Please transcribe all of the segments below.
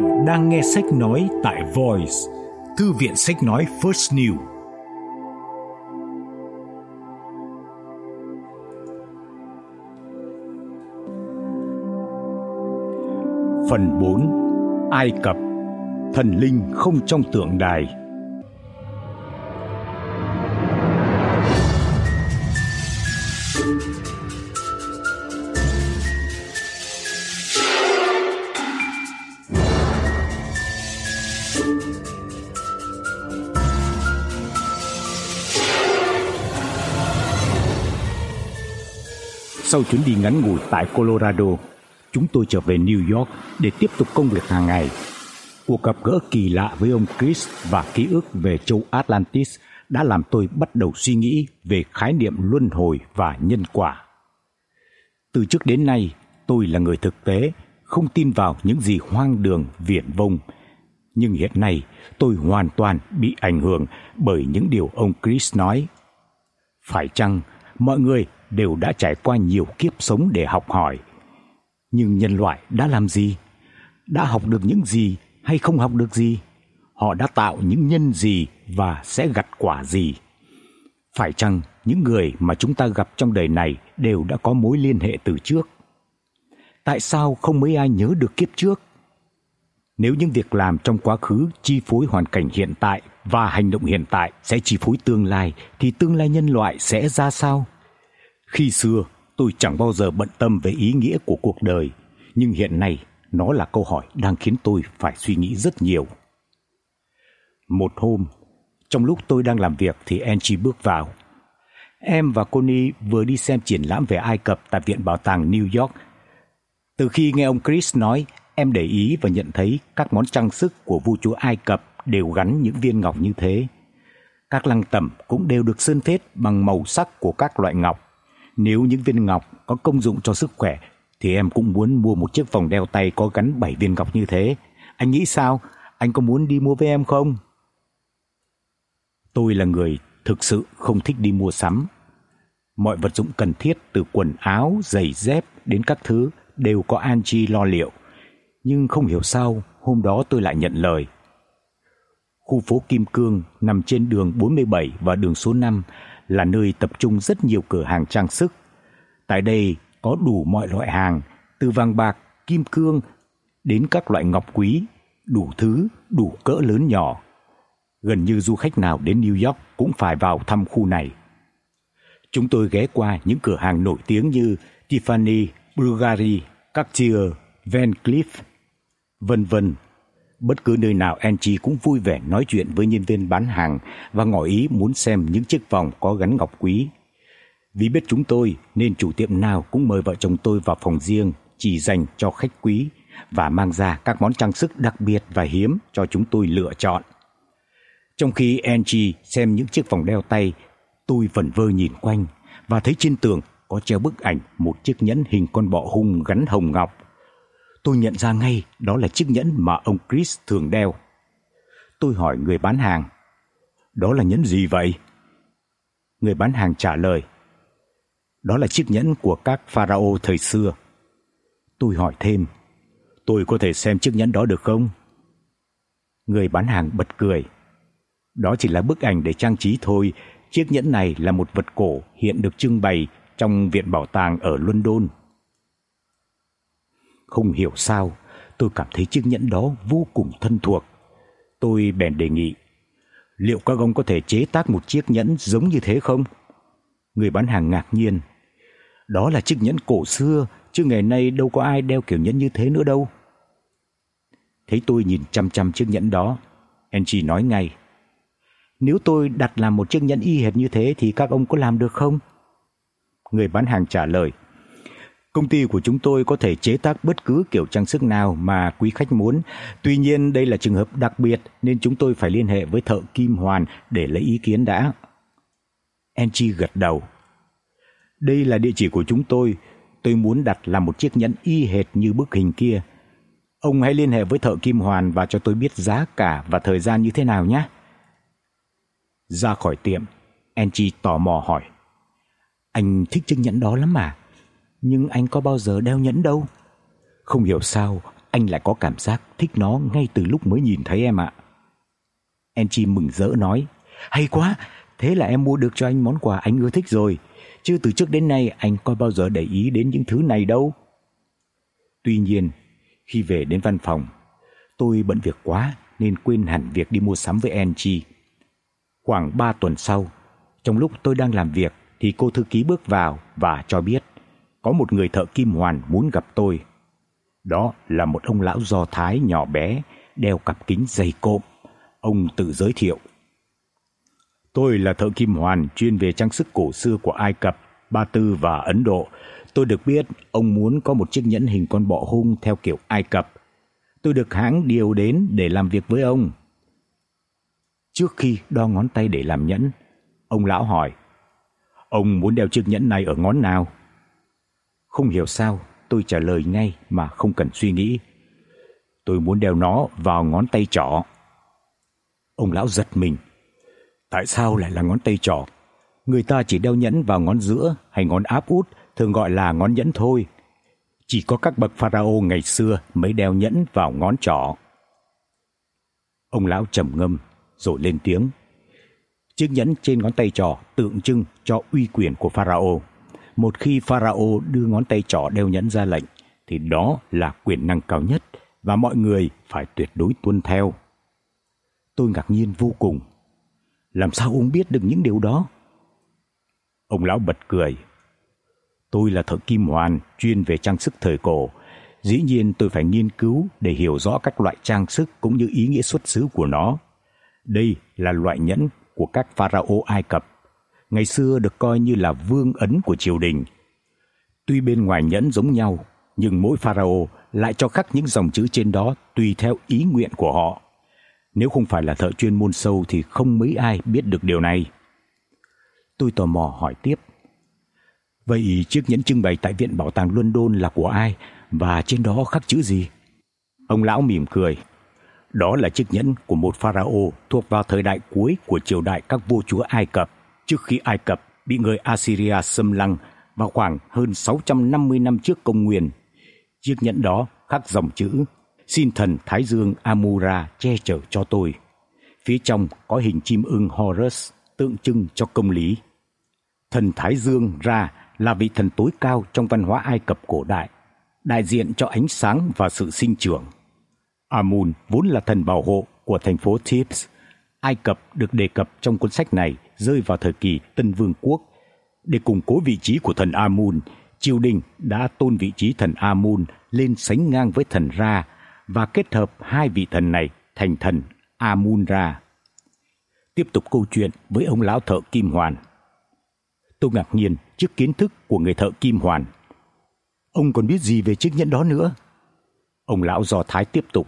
Bạn đang nghe sách nói tại Voice, thư viện sách nói First New. Phần 4: Ai Cập, thần linh không trong tượng đài. Sau chuyến đi ngắn ngủi tại Colorado, chúng tôi trở về New York để tiếp tục công việc hàng ngày. Cuộc gặp gỡ kỳ lạ với ông Chris và ký ức về châu Atlantis đã làm tôi bắt đầu suy nghĩ về khái niệm luân hồi và nhân quả. Từ trước đến nay, tôi là người thực tế, không tin vào những gì hoang đường viển vông, nhưng hiện nay tôi hoàn toàn bị ảnh hưởng bởi những điều ông Chris nói. Phải chăng mọi người đều đã trải qua nhiều kiếp sống để học hỏi. Nhưng nhân loại đã làm gì? Đã học được những gì hay không học được gì? Họ đã tạo những nhân gì và sẽ gặt quả gì? Phải chăng những người mà chúng ta gặp trong đời này đều đã có mối liên hệ từ trước? Tại sao không mấy ai nhớ được kiếp trước? Nếu những việc làm trong quá khứ chi phối hoàn cảnh hiện tại và hành động hiện tại sẽ chi phối tương lai, thì tương lai nhân loại sẽ ra sao? Khi xưa, tôi chẳng bao giờ bận tâm về ý nghĩa của cuộc đời, nhưng hiện nay nó là câu hỏi đang khiến tôi phải suy nghĩ rất nhiều. Một hôm, trong lúc tôi đang làm việc thì Angie bước vào. Em và Connie vừa đi xem triển lãm về Ai Cập tại Viện Bảo tàng New York. Từ khi nghe ông Chris nói, em để ý và nhận thấy các món trang sức của vua chúa Ai Cập đều gắn những viên ngọc như thế. Các lăng tẩm cũng đều được sơn phết bằng màu sắc của các loại ngọc nếu những viên ngọc có công dụng cho sức khỏe thì em cũng muốn mua một chiếc vòng đeo tay có gắn 7 viên ngọc như thế. Anh nghĩ sao? Anh có muốn đi mua với em không? Tôi là người thực sự không thích đi mua sắm. Mọi vật dụng cần thiết từ quần áo, giày dép đến các thứ đều có Angie lo liệu. Nhưng không hiểu sao, hôm đó tôi lại nhận lời. Khu phố Kim Cương nằm trên đường 47 và đường số 5 là nơi tập trung rất nhiều cửa hàng trang sức. Tại đây có đủ mọi loại hàng, từ vàng bạc, kim cương đến các loại ngọc quý, đủ thứ, đủ cỡ lớn nhỏ. Gần như du khách nào đến New York cũng phải vào thăm khu này. Chúng tôi ghé qua những cửa hàng nổi tiếng như Tiffany, Bulgari, Cartier, Van Cleef, vân vân Bất cứ nơi nào Angie cũng vui vẻ nói chuyện với nhân viên bán hàng và ngỏ ý muốn xem những chiếc vòng có gắn ngọc quý. Vì biết chúng tôi nên chủ tiệm nào cũng mời vợ chồng tôi vào phòng riêng chỉ dành cho khách quý và mang ra các món trang sức đặc biệt và hiếm cho chúng tôi lựa chọn. Trong khi Angie xem những chiếc vòng đeo tay, tôi vẩn vơ nhìn quanh và thấy trên tường có treo bức ảnh một chiếc nhẫn hình con bọ hung gắn hồng ngọc tôi nhận ra ngay đó là chiếc nhẫn mà ông Chris thường đeo. Tôi hỏi người bán hàng, "Đó là nhẫn gì vậy?" Người bán hàng trả lời, "Đó là chiếc nhẫn của các pharaoh thời xưa." Tôi hỏi thêm, "Tôi có thể xem chiếc nhẫn đó được không?" Người bán hàng bật cười. "Đó chỉ là bức ảnh để trang trí thôi, chiếc nhẫn này là một vật cổ hiện được trưng bày trong viện bảo tàng ở London." Không hiểu sao, tôi cảm thấy chiếc nhẫn đó vô cùng thân thuộc. Tôi bèn đề nghị, liệu các ông có thể chế tác một chiếc nhẫn giống như thế không? Người bán hàng ngạc nhiên. Đó là chiếc nhẫn cổ xưa, chứ ngày nay đâu có ai đeo kiểu nhẫn như thế nữa đâu. Thấy tôi nhìn chăm chăm chiếc nhẫn đó, Angie nói ngay: "Nếu tôi đặt làm một chiếc nhẫn y hệt như thế thì các ông có làm được không?" Người bán hàng trả lời: Công ty của chúng tôi có thể chế tác bất cứ kiểu trang sức nào mà quý khách muốn. Tuy nhiên đây là trường hợp đặc biệt nên chúng tôi phải liên hệ với thợ kim hoàn để lấy ý kiến đã. Angie gật đầu. Đây là địa chỉ của chúng tôi. Tôi muốn đặt làm một chiếc nhẫn y hệt như bức hình kia. Ông hãy liên hệ với thợ kim hoàn và cho tôi biết giá cả và thời gian như thế nào nhé. Ra khỏi tiệm, Angie tò mò hỏi: "Anh thích chiếc nhẫn đó lắm mà?" Nhưng anh có bao giờ đeo nhẫn đâu. Không hiểu sao, anh lại có cảm giác thích nó ngay từ lúc mới nhìn thấy em ạ. Enchi mừng rỡ nói, hay quá, thế là em mua được cho anh món quà anh ưa thích rồi, chứ từ trước đến nay anh coi bao giờ để ý đến những thứ này đâu. Tuy nhiên, khi về đến văn phòng, tôi bận việc quá nên quên hẳn việc đi mua sắm với Enchi. Khoảng 3 tuần sau, trong lúc tôi đang làm việc thì cô thư ký bước vào và cho biết có một người thợ kim hoàn muốn gặp tôi. Đó là một ông lão Do Thái nhỏ bé, đeo cặp kính dày cộm. Ông tự giới thiệu. Tôi là thợ kim hoàn chuyên về trang sức cổ xưa của Ai Cập, Ba Tư và Ấn Độ. Tôi được biết ông muốn có một chiếc nhẫn hình con bọ hung theo kiểu Ai Cập. Tôi được hãng điều đến để làm việc với ông. Trước khi đo ngón tay để làm nhẫn, ông lão hỏi: "Ông muốn đeo chiếc nhẫn này ở ngón nào?" Không hiểu sao, tôi trả lời ngay mà không cần suy nghĩ. Tôi muốn đeo nó vào ngón tay trỏ. Ông lão giật mình. Tại sao lại là ngón tay trỏ? Người ta chỉ đeo nhẫn vào ngón giữa hay ngón áp út, thường gọi là ngón nhẫn thôi. Chỉ có các bậc pharaoh ngày xưa mới đeo nhẫn vào ngón trỏ. Ông lão trầm ngâm rồi lên tiếng. Chiếc nhẫn trên ngón tay trỏ tượng trưng cho uy quyền của pharaoh. Một khi pharaoh đưa ngón tay trỏ đeo nhẫn ra lệnh thì đó là quyền năng cao nhất và mọi người phải tuyệt đối tuân theo. Tôi ngạc nhiên vô cùng. Làm sao ông biết được những điều đó? Ông lão bật cười. Tôi là thợ kim hoàn chuyên về trang sức thời cổ, dĩ nhiên tôi phải nghiên cứu để hiểu rõ các loại trang sức cũng như ý nghĩa xuất xứ của nó. Đây là loại nhẫn của các pharaoh Ai Cập ngày xưa được coi như là vương ấn của triều đình. Tuy bên ngoài nhẫn giống nhau, nhưng mỗi pharaoh lại cho khắc những dòng chữ trên đó tùy theo ý nguyện của họ. Nếu không phải là thợ chuyên môn sâu thì không mấy ai biết được điều này. Tôi tò mò hỏi tiếp. Vậy chiếc nhẫn trưng bày tại viện bảo tàng London là của ai và trên đó khắc chữ gì? Ông lão mỉm cười. Đó là chiếc nhẫn của một pharaoh thuộc vào thời đại cuối của triều đại các vua chúa Ai Cập trước khi Ai Cập bị người Assyria xâm lăng vào khoảng hơn 650 năm trước công nguyên. Chiếc nhẫn đó khắc dòng chữ Xin thần Thái Dương Amura che chở cho tôi. Phía trong có hình chim ưng Horus tượng trưng cho công lý. Thần Thái Dương Ra là vị thần tối cao trong văn hóa Ai Cập cổ đại, đại diện cho ánh sáng và sự sinh trưởng. Amun vốn là thần bảo hộ của thành phố Thebes. Ai Cập được đề cập trong cuốn sách này rơi vào thời kỳ Tân Vương quốc. Để củng cố vị trí của thần Amun, triều đình đã tôn vị trí thần Amun lên sánh ngang với thần Ra và kết hợp hai vị thần này thành thần Amun Ra. Tiếp tục câu chuyện với ông lão thợ kim hoàn. Tôi ngạc nhiên trước kiến thức của người thợ kim hoàn. Ông còn biết gì về chiếc nhẫn đó nữa? Ông lão Do Thái tiếp tục.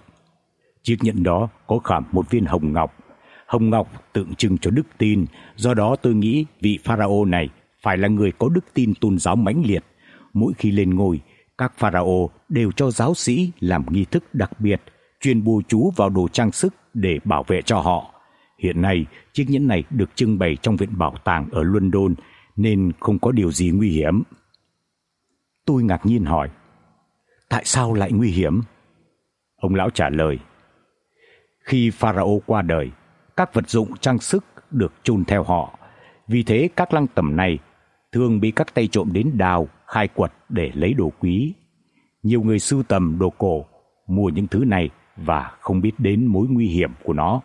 Chiếc nhẫn đó có khảm một viên hồng ngọc hồng ngọc tượng trưng cho đức tin, do đó tôi nghĩ vị pharaoh này phải là người có đức tin tôn giáo mãnh liệt. Mỗi khi lên ngôi, các pharaoh đều cho giáo sĩ làm nghi thức đặc biệt, truyền bùa chú vào đồ trang sức để bảo vệ cho họ. Hiện nay, chiếc nhẫn này được trưng bày trong viện bảo tàng ở London nên không có điều gì nguy hiểm. Tôi ngạc nhiên hỏi: "Tại sao lại nguy hiểm?" Ông lão trả lời: "Khi pharaoh qua đời, các vật dụng trang sức được chôn theo họ. Vì thế các lăng tẩm này thường bị các tay trộm đến đào, khai quật để lấy đồ quý. Nhiều người sưu tầm đồ cổ mua những thứ này và không biết đến mối nguy hiểm của nó.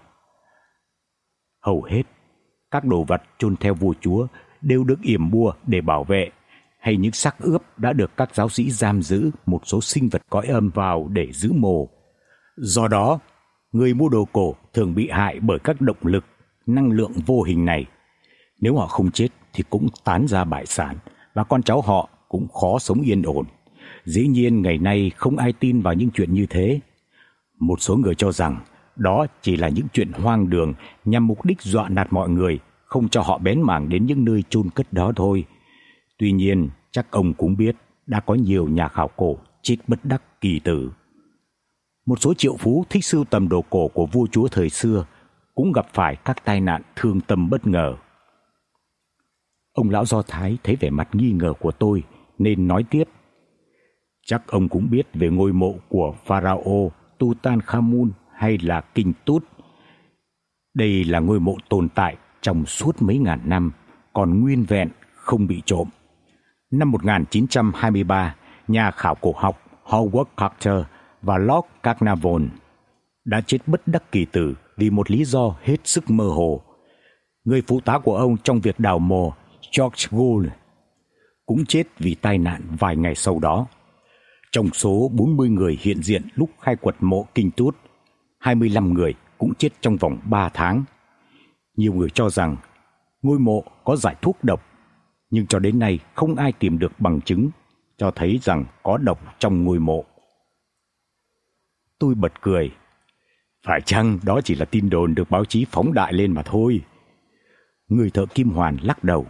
Hầu hết các đồ vật chôn theo vua chúa đều được yểm bùa để bảo vệ hay những xác ướp đã được các giáo sĩ giam giữ một số sinh vật cõi âm vào để giữ mồ. Do đó, người mua đồ cổ thường bị hại bởi các động lực, năng lượng vô hình này. Nếu họ không chết thì cũng tán ra bại sản và con cháu họ cũng khó sống yên ổn. Dĩ nhiên ngày nay không ai tin vào những chuyện như thế. Một số người cho rằng đó chỉ là những chuyện hoang đường nhằm mục đích dọa nạt mọi người, không cho họ bén mảng đến những nơi chôn cất đó thôi. Tuy nhiên, chắc ông cũng biết đã có nhiều nhà khảo cổ chết bất đắc kỳ tử một số triệu phú thích sưu tầm đồ cổ của vua chúa thời xưa cũng gặp phải các tai nạn thương tâm bất ngờ. Ông lão Do Thái thấy vẻ mặt nghi ngờ của tôi nên nói tiếp: Chắc ông cũng biết về ngôi mộ của pharaoh Tutankhamun hay là Kinh Tut. Đây là ngôi mộ tồn tại trong suốt mấy ngàn năm, còn nguyên vẹn không bị trộm. Năm 1923, nhà khảo cổ học Howard Carter và Lord Carnarvon đã chết bất đắc kỳ tử vì một lý do hết sức mơ hồ. Người phụ tá của ông trong việc đào mộ, George Gould, cũng chết vì tai nạn vài ngày sau đó. Trong số 40 người hiện diện lúc khai quật mộ Kinh Tút, 25 người cũng chết trong vòng 3 tháng. Nhiều người cho rằng ngôi mộ có giải thuốc độc, nhưng cho đến nay không ai tìm được bằng chứng cho thấy rằng có độc trong ngôi mộ. Tôi bật cười. Phải chăng đó chỉ là tin đồn được báo chí phóng đại lên mà thôi? Người thợ kim hoàn lắc đầu.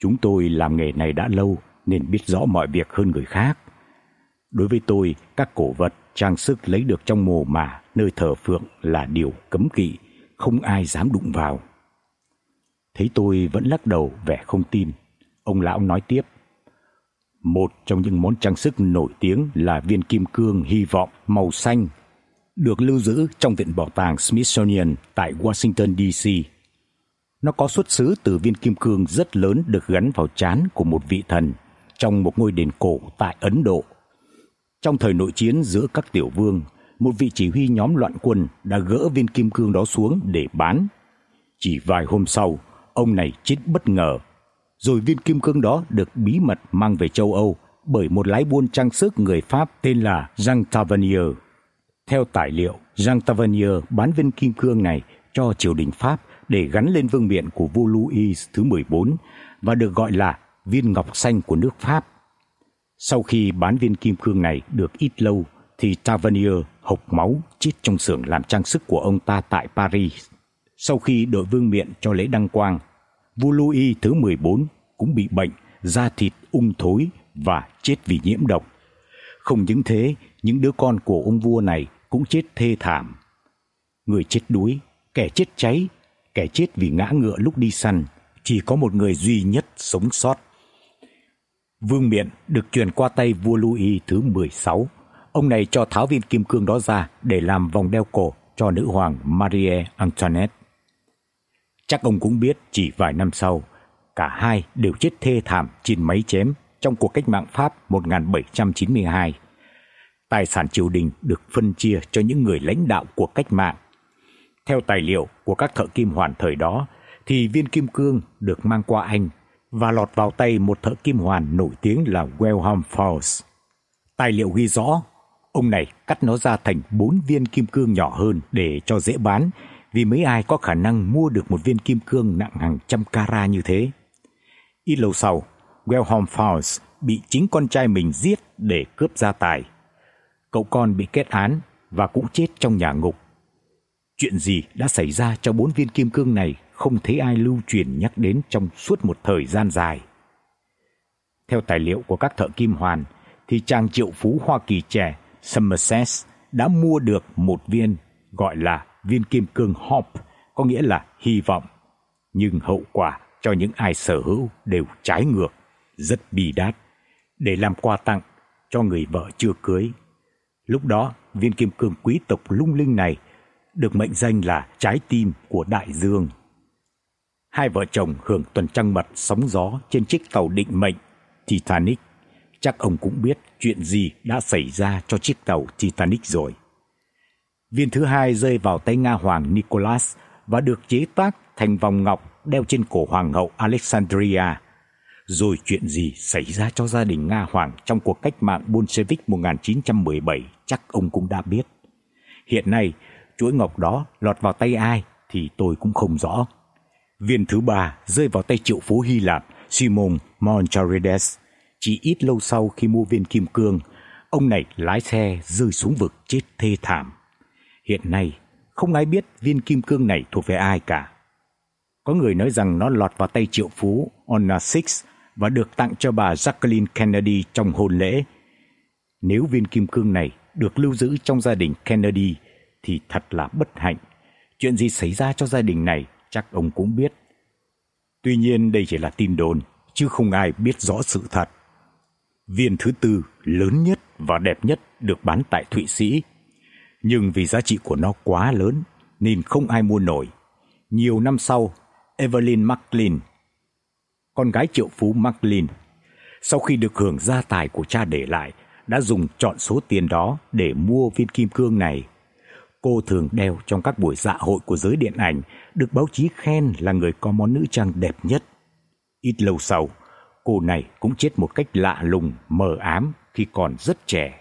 Chúng tôi làm nghề này đã lâu nên biết rõ mọi việc hơn người khác. Đối với tôi, các cổ vật, trang sức lấy được trong mồ mả nơi thờ phượng là điều cấm kỵ, không ai dám đụng vào. Thấy tôi vẫn lắc đầu vẻ không tin, ông lão nói tiếp: một trong những món trang sức nổi tiếng là viên kim cương hy vọng màu xanh được lưu giữ trong viện bảo tàng Smithsonian tại Washington DC. Nó có xuất xứ từ viên kim cương rất lớn được gắn vào trán của một vị thần trong một ngôi đền cổ tại Ấn Độ. Trong thời nội chiến giữa các tiểu vương, một vị chỉ huy nhóm loạn quân đã gỡ viên kim cương đó xuống để bán. Chỉ vài hôm sau, ông này chết bất ngờ rồi viên kim cương đó được bí mật mang về châu Âu bởi một lái buôn trang sức người Pháp tên là Jean Tavernier. Theo tài liệu, Jean Tavernier bán viên kim cương này cho triều đình Pháp để gắn lên vương miện của vua Louis thứ 14 và được gọi là viên ngọc xanh của nước Pháp. Sau khi bán viên kim cương này được ít lâu thì Tavernier hộc máu chết trong xưởng làm trang sức của ông ta tại Paris. Sau khi đội vương miện cho lễ đăng quang, vua Louis thứ 14 cũng bị bệnh, da thịt ung thối và chết vì nhiễm độc. Không những thế, những đứa con của ông vua này cũng chết thê thảm. Người chết đuối, kẻ chết cháy, kẻ chết vì ngã ngựa lúc đi săn, chỉ có một người duy nhất sống sót. Vương miện được truyền qua tay vua Louis thứ 16. Ông này cho tháo viên kim cương đó ra để làm vòng đeo cổ cho nữ hoàng Marie Antoinette. Chắc ông cũng biết chỉ vài năm sau, cả hai đều chết thê thảm trên máy chém trong cuộc cách mạng Pháp 1792. Tài sản triều đình được phân chia cho những người lãnh đạo của cách mạng. Theo tài liệu của các thợ kim hoàn thời đó thì viên kim cương được mang qua Anh và lọt vào tay một thợ kim hoàn nổi tiếng là Wilhelm Faust. Tài liệu ghi rõ, ông này cắt nó ra thành 4 viên kim cương nhỏ hơn để cho dễ bán vì mấy ai có khả năng mua được một viên kim cương nặng hàng trăm carat như thế. Ít lâu sau, Wellhorn Falls bị chính con trai mình giết để cướp gia tài. Cậu con bị kết án và cũng chết trong nhà ngục. Chuyện gì đã xảy ra cho bốn viên kim cương này không thấy ai lưu truyền nhắc đến trong suốt một thời gian dài. Theo tài liệu của các thợ kim hoàn thì chàng triệu phú Hoa Kỳ trẻ Somerset đã mua được một viên gọi là viên kim cương Hope, có nghĩa là hy vọng, nhưng hậu quả cho những ai sở hữu đều trái ngược, rất bi đát, để làm quà tặng cho người vợ chưa cưới. Lúc đó, viên kim cương quý tộc lung linh này được mệnh danh là trái tim của đại dương. Hai vợ chồng hưởng tuần trăng mật sóng gió trên chiếc tàu định mệnh Titanic. Chắc ông cũng biết chuyện gì đã xảy ra cho chiếc tàu Titanic rồi. Viên thứ hai rơi vào tay Nga hoàng Nicholas và được chế tác thành vòng ngọc đeo trên cổ hoàng hậu Alexandria. Rồi chuyện gì xảy ra cho gia đình Nga hoàng trong cuộc cách mạng Bolshevik 1917 chắc ông cũng đã biết. Hiện nay, chuỗi ngọc đó lọt vào tay ai thì tôi cũng không rõ. Viên thứ ba rơi vào tay triệu phú Hy Lạp Simon Moncharides. Chỉ ít lâu sau khi mua viên kim cương, ông này lái xe rơi xuống vực chết thê thảm. Hiện nay, không ai biết viên kim cương này thuộc về ai cả. Có người nói rằng nó lọt vào tay triệu phú Onassis và được tặng cho bà Jacqueline Kennedy trong hôn lễ. Nếu viên kim cương này được lưu giữ trong gia đình Kennedy thì thật là bất hạnh. Chuyện gì xảy ra cho gia đình này chắc ông cũng biết. Tuy nhiên đây chỉ là tin đồn, chứ không ai biết rõ sự thật. Viên thứ tư lớn nhất và đẹp nhất được bán tại Thụy Sĩ, nhưng vì giá trị của nó quá lớn nên không ai mua nổi. Nhiều năm sau, Evelyn McLean, con gái triệu phú McLean, sau khi được hưởng gia tài của cha để lại, đã dùng chọn số tiền đó để mua viên kim cương này. Cô thường đeo trong các buổi dạ hội của giới điện ảnh, được báo chí khen là người có món nữ trang đẹp nhất. Ít lâu sau, cô này cũng chết một cách lạ lùng, mờ ám khi còn rất trẻ.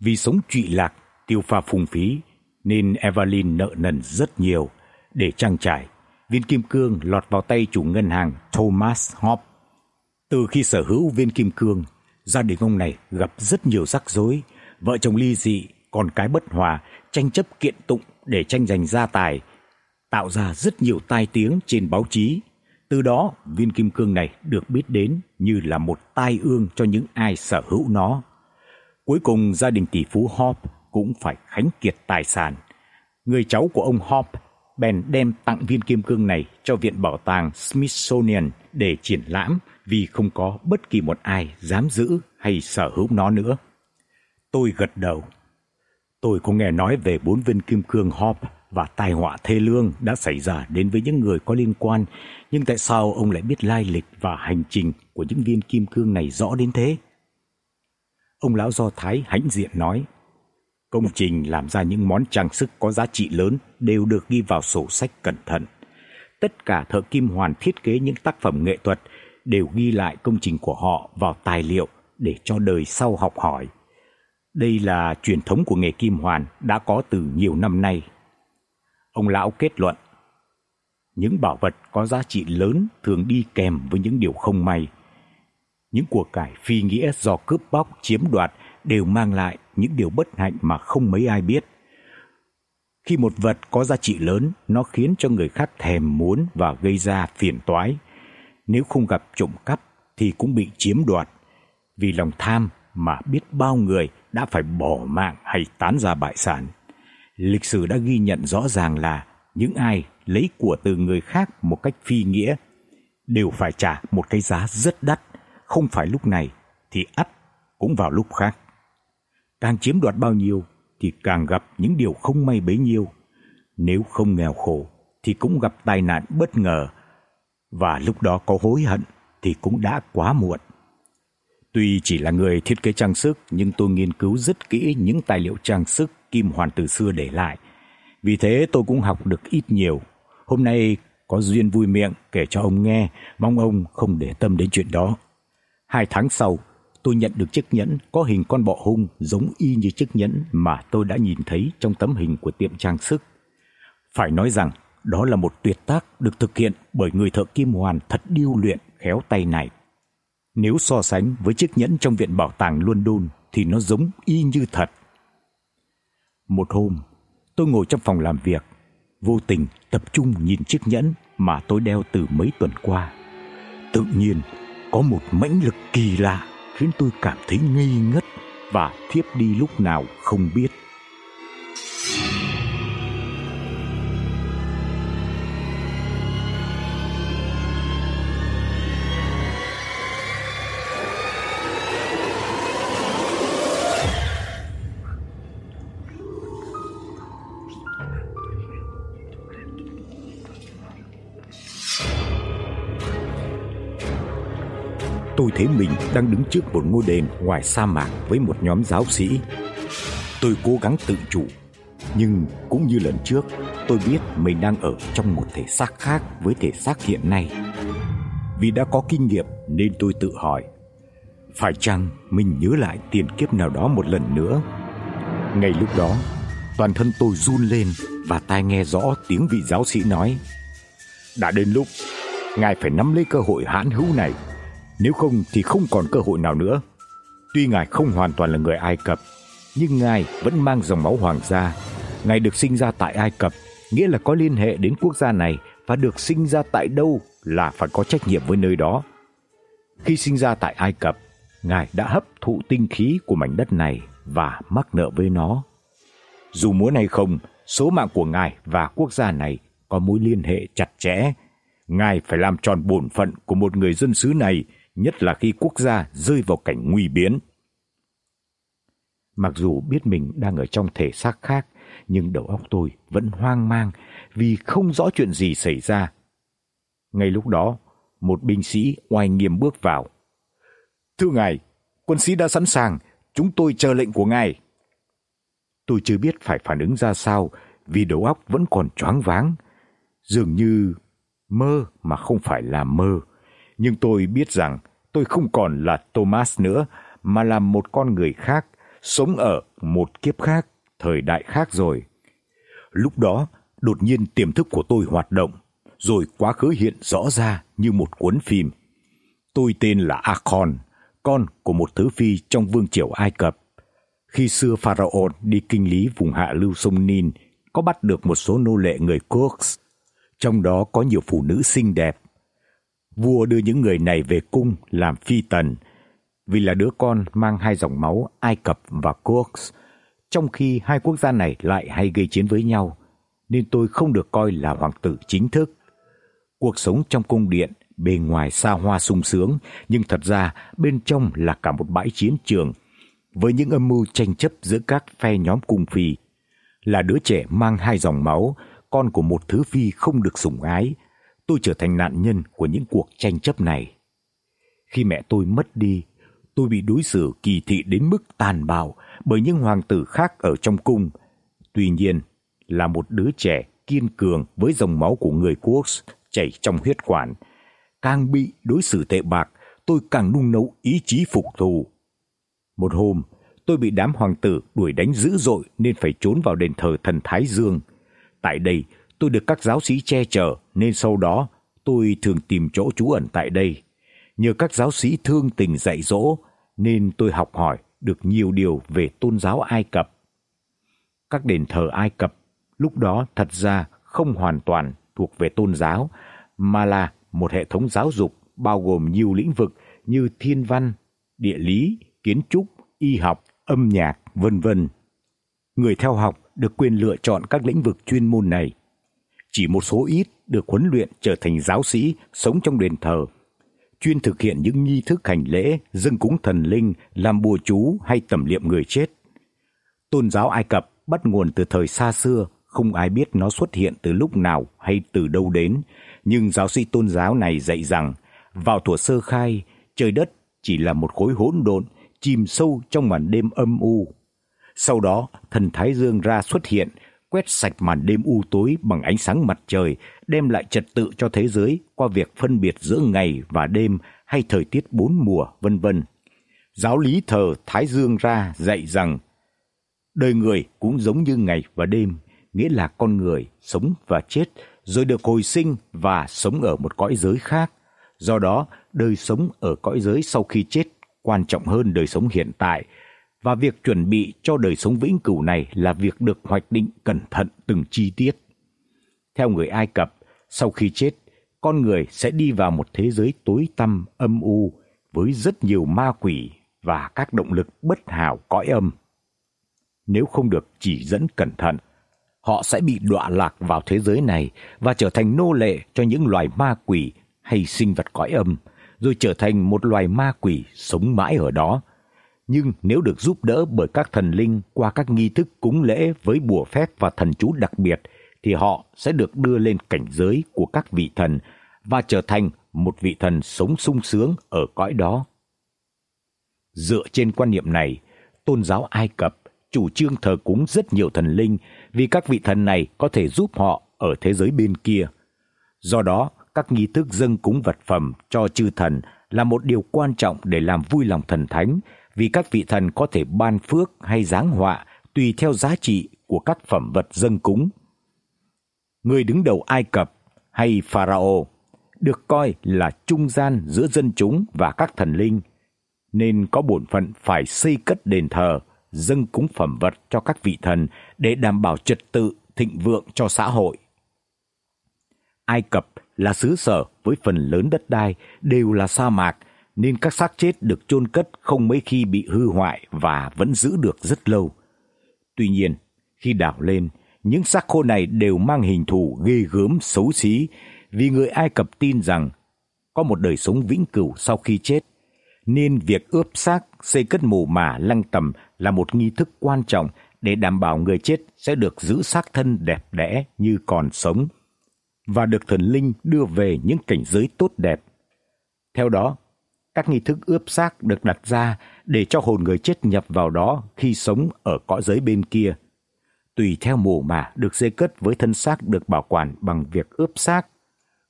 Vì sống trụy lạc, tiêu pha phung phí nên Evelyn nợ nần rất nhiều để trang trải. Viên kim cương lọt vào tay chủ ngân hàng Thomas hop Từ khi sở hữu viên kim cương, gia đình ông này gặp rất nhiều rắc rối, vợ chồng ly dị, con cái bất hòa, tranh chấp kiện tụng để tranh giành gia tài, tạo ra rất nhiều tai tiếng trên báo chí. Từ đó, viên kim cương này được biết đến như là một tai ương cho những ai sở hữu nó. Cuối cùng gia đình tỷ phú hop cũng phải khánh kiệt tài sản. Người cháu của ông Hope bèn đem tặng viên kim cương này cho viện bảo tàng Smithsonian để triển lãm vì không có bất kỳ một ai dám giữ hay sở hữu nó nữa. Tôi gật đầu. Tôi có nghe nói về bốn viên kim cương Hope và tai họa thê lương đã xảy ra đến với những người có liên quan, nhưng tại sao ông lại biết lai lịch và hành trình của những viên kim cương này rõ đến thế? Ông lão Do Thái hãnh diện nói: Công trình làm ra những món trang sức có giá trị lớn đều được ghi vào sổ sách cẩn thận. Tất cả thợ kim hoàn thiết kế những tác phẩm nghệ thuật đều ghi lại công trình của họ vào tài liệu để cho đời sau học hỏi. Đây là truyền thống của nghề kim hoàn đã có từ nhiều năm nay. Ông lão kết luận, những bảo vật có giá trị lớn thường đi kèm với những điều không may. Những của cải phi nghĩa do cướp bóc chiếm đoạt đều mang lại những điều bất hạnh mà không mấy ai biết. Khi một vật có giá trị lớn, nó khiến cho người khác thèm muốn và gây ra phiền toái. Nếu không gặp trộm cắp thì cũng bị chiếm đoạt. Vì lòng tham mà biết bao người đã phải bỏ mạng hay tán ra bại sản. Lịch sử đã ghi nhận rõ ràng là những ai lấy của từ người khác một cách phi nghĩa đều phải trả một cái giá rất đắt, không phải lúc này thì ắt cũng vào lúc khác càng chiếm đoạt bao nhiêu thì càng gặp những điều không may bấy nhiêu. Nếu không nghèo khổ thì cũng gặp tai nạn bất ngờ và lúc đó có hối hận thì cũng đã quá muộn. Tuy chỉ là người thiết kế trang sức nhưng tôi nghiên cứu rất kỹ những tài liệu trang sức kim hoàn từ xưa để lại. Vì thế tôi cũng học được ít nhiều. Hôm nay có duyên vui miệng kể cho ông nghe, mong ông không để tâm đến chuyện đó. Hai tháng sau, tôi nhận được chiếc nhẫn có hình con bọ hung giống y như chiếc nhẫn mà tôi đã nhìn thấy trong tấm hình của tiệm trang sức. Phải nói rằng, đó là một tuyệt tác được thực hiện bởi người thợ kim hoàn thật điêu luyện khéo tay này. Nếu so sánh với chiếc nhẫn trong viện bảo tàng London thì nó giống y như thật. Một hôm, tôi ngồi trong phòng làm việc, vô tình tập trung nhìn chiếc nhẫn mà tôi đeo từ mấy tuần qua. Tự nhiên, có một mãnh lực kỳ lạ khiến tôi cảm thấy ngây ngất và thiếp đi lúc nào không biết. Tôi thấy mình đang đứng trước một ngôi đền ngoài sa mạc với một nhóm giáo sĩ. Tôi cố gắng tự chủ, nhưng cũng như lần trước, tôi biết mình đang ở trong một thể xác khác với thể xác hiện nay. Vì đã có kinh nghiệm nên tôi tự hỏi, phải chăng mình nhớ lại tiền kiếp nào đó một lần nữa? Ngay lúc đó, toàn thân tôi run lên và tai nghe rõ tiếng vị giáo sĩ nói: "Đã đến lúc ngài phải nắm lấy cơ hội hãn hữu này nếu không thì không còn cơ hội nào nữa. Tuy ngài không hoàn toàn là người Ai Cập, nhưng ngài vẫn mang dòng máu hoàng gia. Ngài được sinh ra tại Ai Cập, nghĩa là có liên hệ đến quốc gia này và được sinh ra tại đâu là phải có trách nhiệm với nơi đó. Khi sinh ra tại Ai Cập, ngài đã hấp thụ tinh khí của mảnh đất này và mắc nợ với nó. Dù muốn hay không, số mạng của ngài và quốc gia này có mối liên hệ chặt chẽ. Ngài phải làm tròn bổn phận của một người dân xứ này nhất là khi quốc gia rơi vào cảnh nguy biến. Mặc dù biết mình đang ở trong thể xác khác, nhưng đầu óc tôi vẫn hoang mang vì không rõ chuyện gì xảy ra. Ngay lúc đó, một binh sĩ oai nghiêm bước vào. "Thưa ngài, quân sĩ đã sẵn sàng, chúng tôi chờ lệnh của ngài." Tôi chưa biết phải phản ứng ra sao vì đầu óc vẫn còn choáng váng, dường như mơ mà không phải là mơ. Nhưng tôi biết rằng tôi không còn là Thomas nữa mà là một con người khác, sống ở một kiếp khác, thời đại khác rồi. Lúc đó, đột nhiên tiềm thức của tôi hoạt động, rồi quá khứ hiện rõ ra như một cuốn phim. Tôi tên là Akon, con của một thứ phi trong vương triều Ai Cập. Khi xưa pharaoh đi kinh lý vùng hạ lưu sông Nin, có bắt được một số nô lệ người Cox, trong đó có nhiều phụ nữ xinh đẹp. Vua đưa những người này về cung làm phi tần, vì là đứa con mang hai dòng máu Ai Cập và Cox, trong khi hai quốc gia này lại hay gây chiến với nhau, nên tôi không được coi là hoàng tử chính thức. Cuộc sống trong cung điện bề ngoài xa hoa sung sướng, nhưng thật ra bên trong là cả một bãi chiến trường với những âm mưu tranh chấp giữa các phe nhóm cung phi. Là đứa trẻ mang hai dòng máu, con của một thứ phi không được sủng ái, tôi trở thành nạn nhân của những cuộc tranh chấp này. Khi mẹ tôi mất đi, tôi bị đối xử kỳ thị đến mức tàn bạo bởi những hoàng tử khác ở trong cung. Tuy nhiên, là một đứa trẻ kiên cường với dòng máu của người quốc chảy trong huyết quản, càng bị đối xử tệ bạc, tôi càng nung nấu ý chí phục thù. Một hôm, tôi bị đám hoàng tử đuổi đánh dữ dội nên phải trốn vào đền thờ thần Thái Dương. Tại đây, tôi được các giáo sĩ che chở nên sau đó tôi thường tìm chỗ trú ẩn tại đây. Nhờ các giáo sĩ thương tình dạy dỗ nên tôi học hỏi được nhiều điều về tôn giáo Ai Cập. Các đền thờ Ai Cập lúc đó thật ra không hoàn toàn thuộc về tôn giáo mà là một hệ thống giáo dục bao gồm nhiều lĩnh vực như thiên văn, địa lý, kiến trúc, y học, âm nhạc, vân vân. Người theo học được quyền lựa chọn các lĩnh vực chuyên môn này. Chỉ một số ít được huấn luyện trở thành giáo sĩ sống trong đền thờ, chuyên thực hiện những nghi thức hành lễ, dâng cúng thần linh, làm bùa chú hay tẩm liệm người chết. Tôn giáo Ai Cập bắt nguồn từ thời xa xưa, không ai biết nó xuất hiện từ lúc nào hay từ đâu đến, nhưng giáo sĩ tôn giáo này dạy rằng vào thuở sơ khai, trời đất chỉ là một khối hỗn độn chìm sâu trong màn đêm âm u. Sau đó, thần Thái Dương ra xuất hiện, quét sạch màn đêm u tối bằng ánh sáng mặt trời, đem lại trật tự cho thế giới qua việc phân biệt giữa ngày và đêm hay thời tiết bốn mùa, vân vân. Giáo lý thờ Thái Dương ra dạy rằng đời người cũng giống như ngày và đêm, nghĩa là con người sống và chết rồi được hồi sinh và sống ở một cõi giới khác. Do đó, đời sống ở cõi giới sau khi chết quan trọng hơn đời sống hiện tại và việc chuẩn bị cho đời sống vĩnh cửu này là việc được hoạch định cẩn thận từng chi tiết. Theo người Ai Cập, sau khi chết, con người sẽ đi vào một thế giới tối tăm âm u với rất nhiều ma quỷ và các động lực bất hảo cõi âm. Nếu không được chỉ dẫn cẩn thận, họ sẽ bị đọa lạc vào thế giới này và trở thành nô lệ cho những loài ma quỷ hay sinh vật cõi âm, rồi trở thành một loài ma quỷ sống mãi ở đó. Nhưng nếu được giúp đỡ bởi các thần linh qua các nghi thức cúng lễ với bùa phép và thần chú đặc biệt thì họ sẽ được đưa lên cảnh giới của các vị thần và trở thành một vị thần sống sung sướng ở cõi đó. Dựa trên quan niệm này, tôn giáo Ai Cập chủ trương thờ cúng rất nhiều thần linh vì các vị thần này có thể giúp họ ở thế giới bên kia. Do đó, các nghi thức dâng cúng vật phẩm cho chư thần là một điều quan trọng để làm vui lòng thần thánh, vì các vị thần có thể ban phước hay giáng họa tùy theo giá trị của các phẩm vật dâng cúng. Người đứng đầu Ai Cập hay pharaoh được coi là trung gian giữa dân chúng và các thần linh, nên có bổn phận phải xây cất đền thờ, dâng cúng phẩm vật cho các vị thần để đảm bảo trật tự thịnh vượng cho xã hội. Ai Cập là xứ sở với phần lớn đất đai đều là sa mạc nên các xác chết được chôn cất không mấy khi bị hư hoại và vẫn giữ được rất lâu. Tuy nhiên, khi đào lên, những xác khô này đều mang hình thù ghê gớm xấu xí vì người Ai Cập tin rằng có một đời sống vĩnh cửu sau khi chết, nên việc ướp xác, xây cất mồ mả lăng tẩm là một nghi thức quan trọng để đảm bảo người chết sẽ được giữ xác thân đẹp đẽ như còn sống và được thần linh đưa về những cảnh giới tốt đẹp. Theo đó, các nghi thức ướp xác được đặt ra để cho hồn người chết nhập vào đó khi sống ở cõi giới bên kia. Tùy theo mồ mả được xây cất với thân xác được bảo quản bằng việc ướp xác,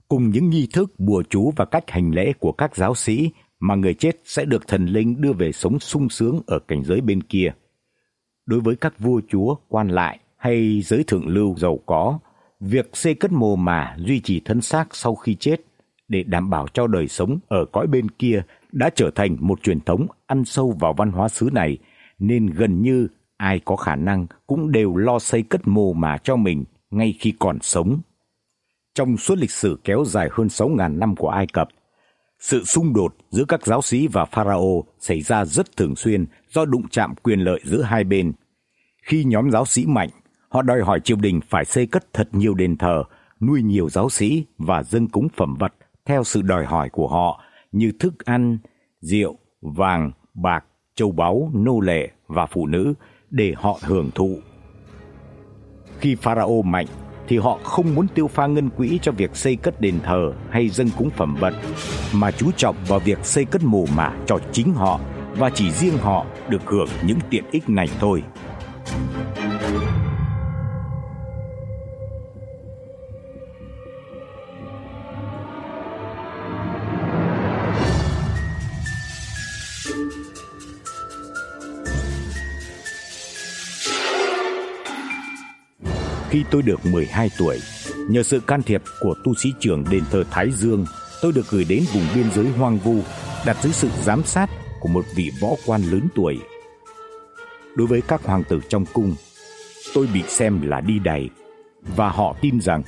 cùng những nghi thức bùa chú và cách hành lễ của các giáo sĩ mà người chết sẽ được thần linh đưa về sống sung sướng ở cảnh giới bên kia. Đối với các vua chúa, quan lại hay giới thượng lưu giàu có, việc xây cất mồ mả duy trì thân xác sau khi chết để đảm bảo cho đời sống ở cõi bên kia đã trở thành một truyền thống ăn sâu vào văn hóa xứ này, nên gần như ai có khả năng cũng đều lo xây cất mồ mả cho mình ngay khi còn sống. Trong suốt lịch sử kéo dài hơn 6000 năm của Ai Cập, sự xung đột giữa các giáo sĩ và pharaoh xảy ra rất thường xuyên do đụng chạm quyền lợi giữa hai bên. Khi nhóm giáo sĩ mạnh, họ đòi hỏi triều đình phải xây cất thật nhiều đền thờ, nuôi nhiều giáo sĩ và dâng cúng phẩm vật theo sự đòi hỏi của họ như thức ăn, rượu, vàng, bạc, châu báu, nô lệ và phụ nữ để họ hưởng thụ. Khi pharaoh mạnh thì họ không muốn tiêu pha ngân quỹ cho việc xây cất đền thờ hay dâng cúng phẩm vật, mà chú trọng vào việc xây cất mồ mả cho chính họ và chỉ riêng họ được hưởng những tiện ích này thôi. Khi tôi được 12 tuổi, nhờ sự can thiệp của tu sĩ trưởng đền thờ Thái Dương, tôi được gửi đến vùng biên giới hoang vu, đặt dưới sự giám sát của một vị võ quan lớn tuổi. Đối với các hoàng tử trong cung, tôi bị xem là đi đày, và họ tin rằng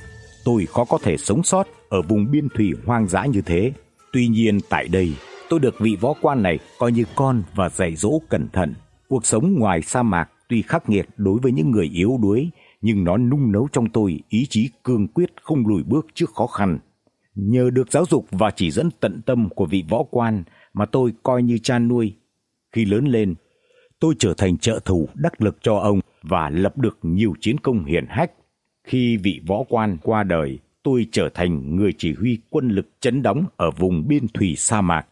tôi khó có thể sống sót ở vùng biên thủy hoang dã như thế. Tuy nhiên tại đây, tôi được vị võ quan này coi như con và dạy dỗ cẩn thận. Cuộc sống ngoài sa mạc tuy khắc nghiệt đối với những người yếu đuối nhưng nó nung nấu trong tôi ý chí cương quyết không lùi bước trước khó khăn. Nhờ được giáo dục và chỉ dẫn tận tâm của vị võ quan mà tôi coi như cha nuôi, khi lớn lên, tôi trở thành trợ thủ đắc lực cho ông và lập được nhiều chiến công hiển hách. Khi vị võ quan qua đời, tôi trở thành người chỉ huy quân lực chấn đóng ở vùng biên thủy sa mạc.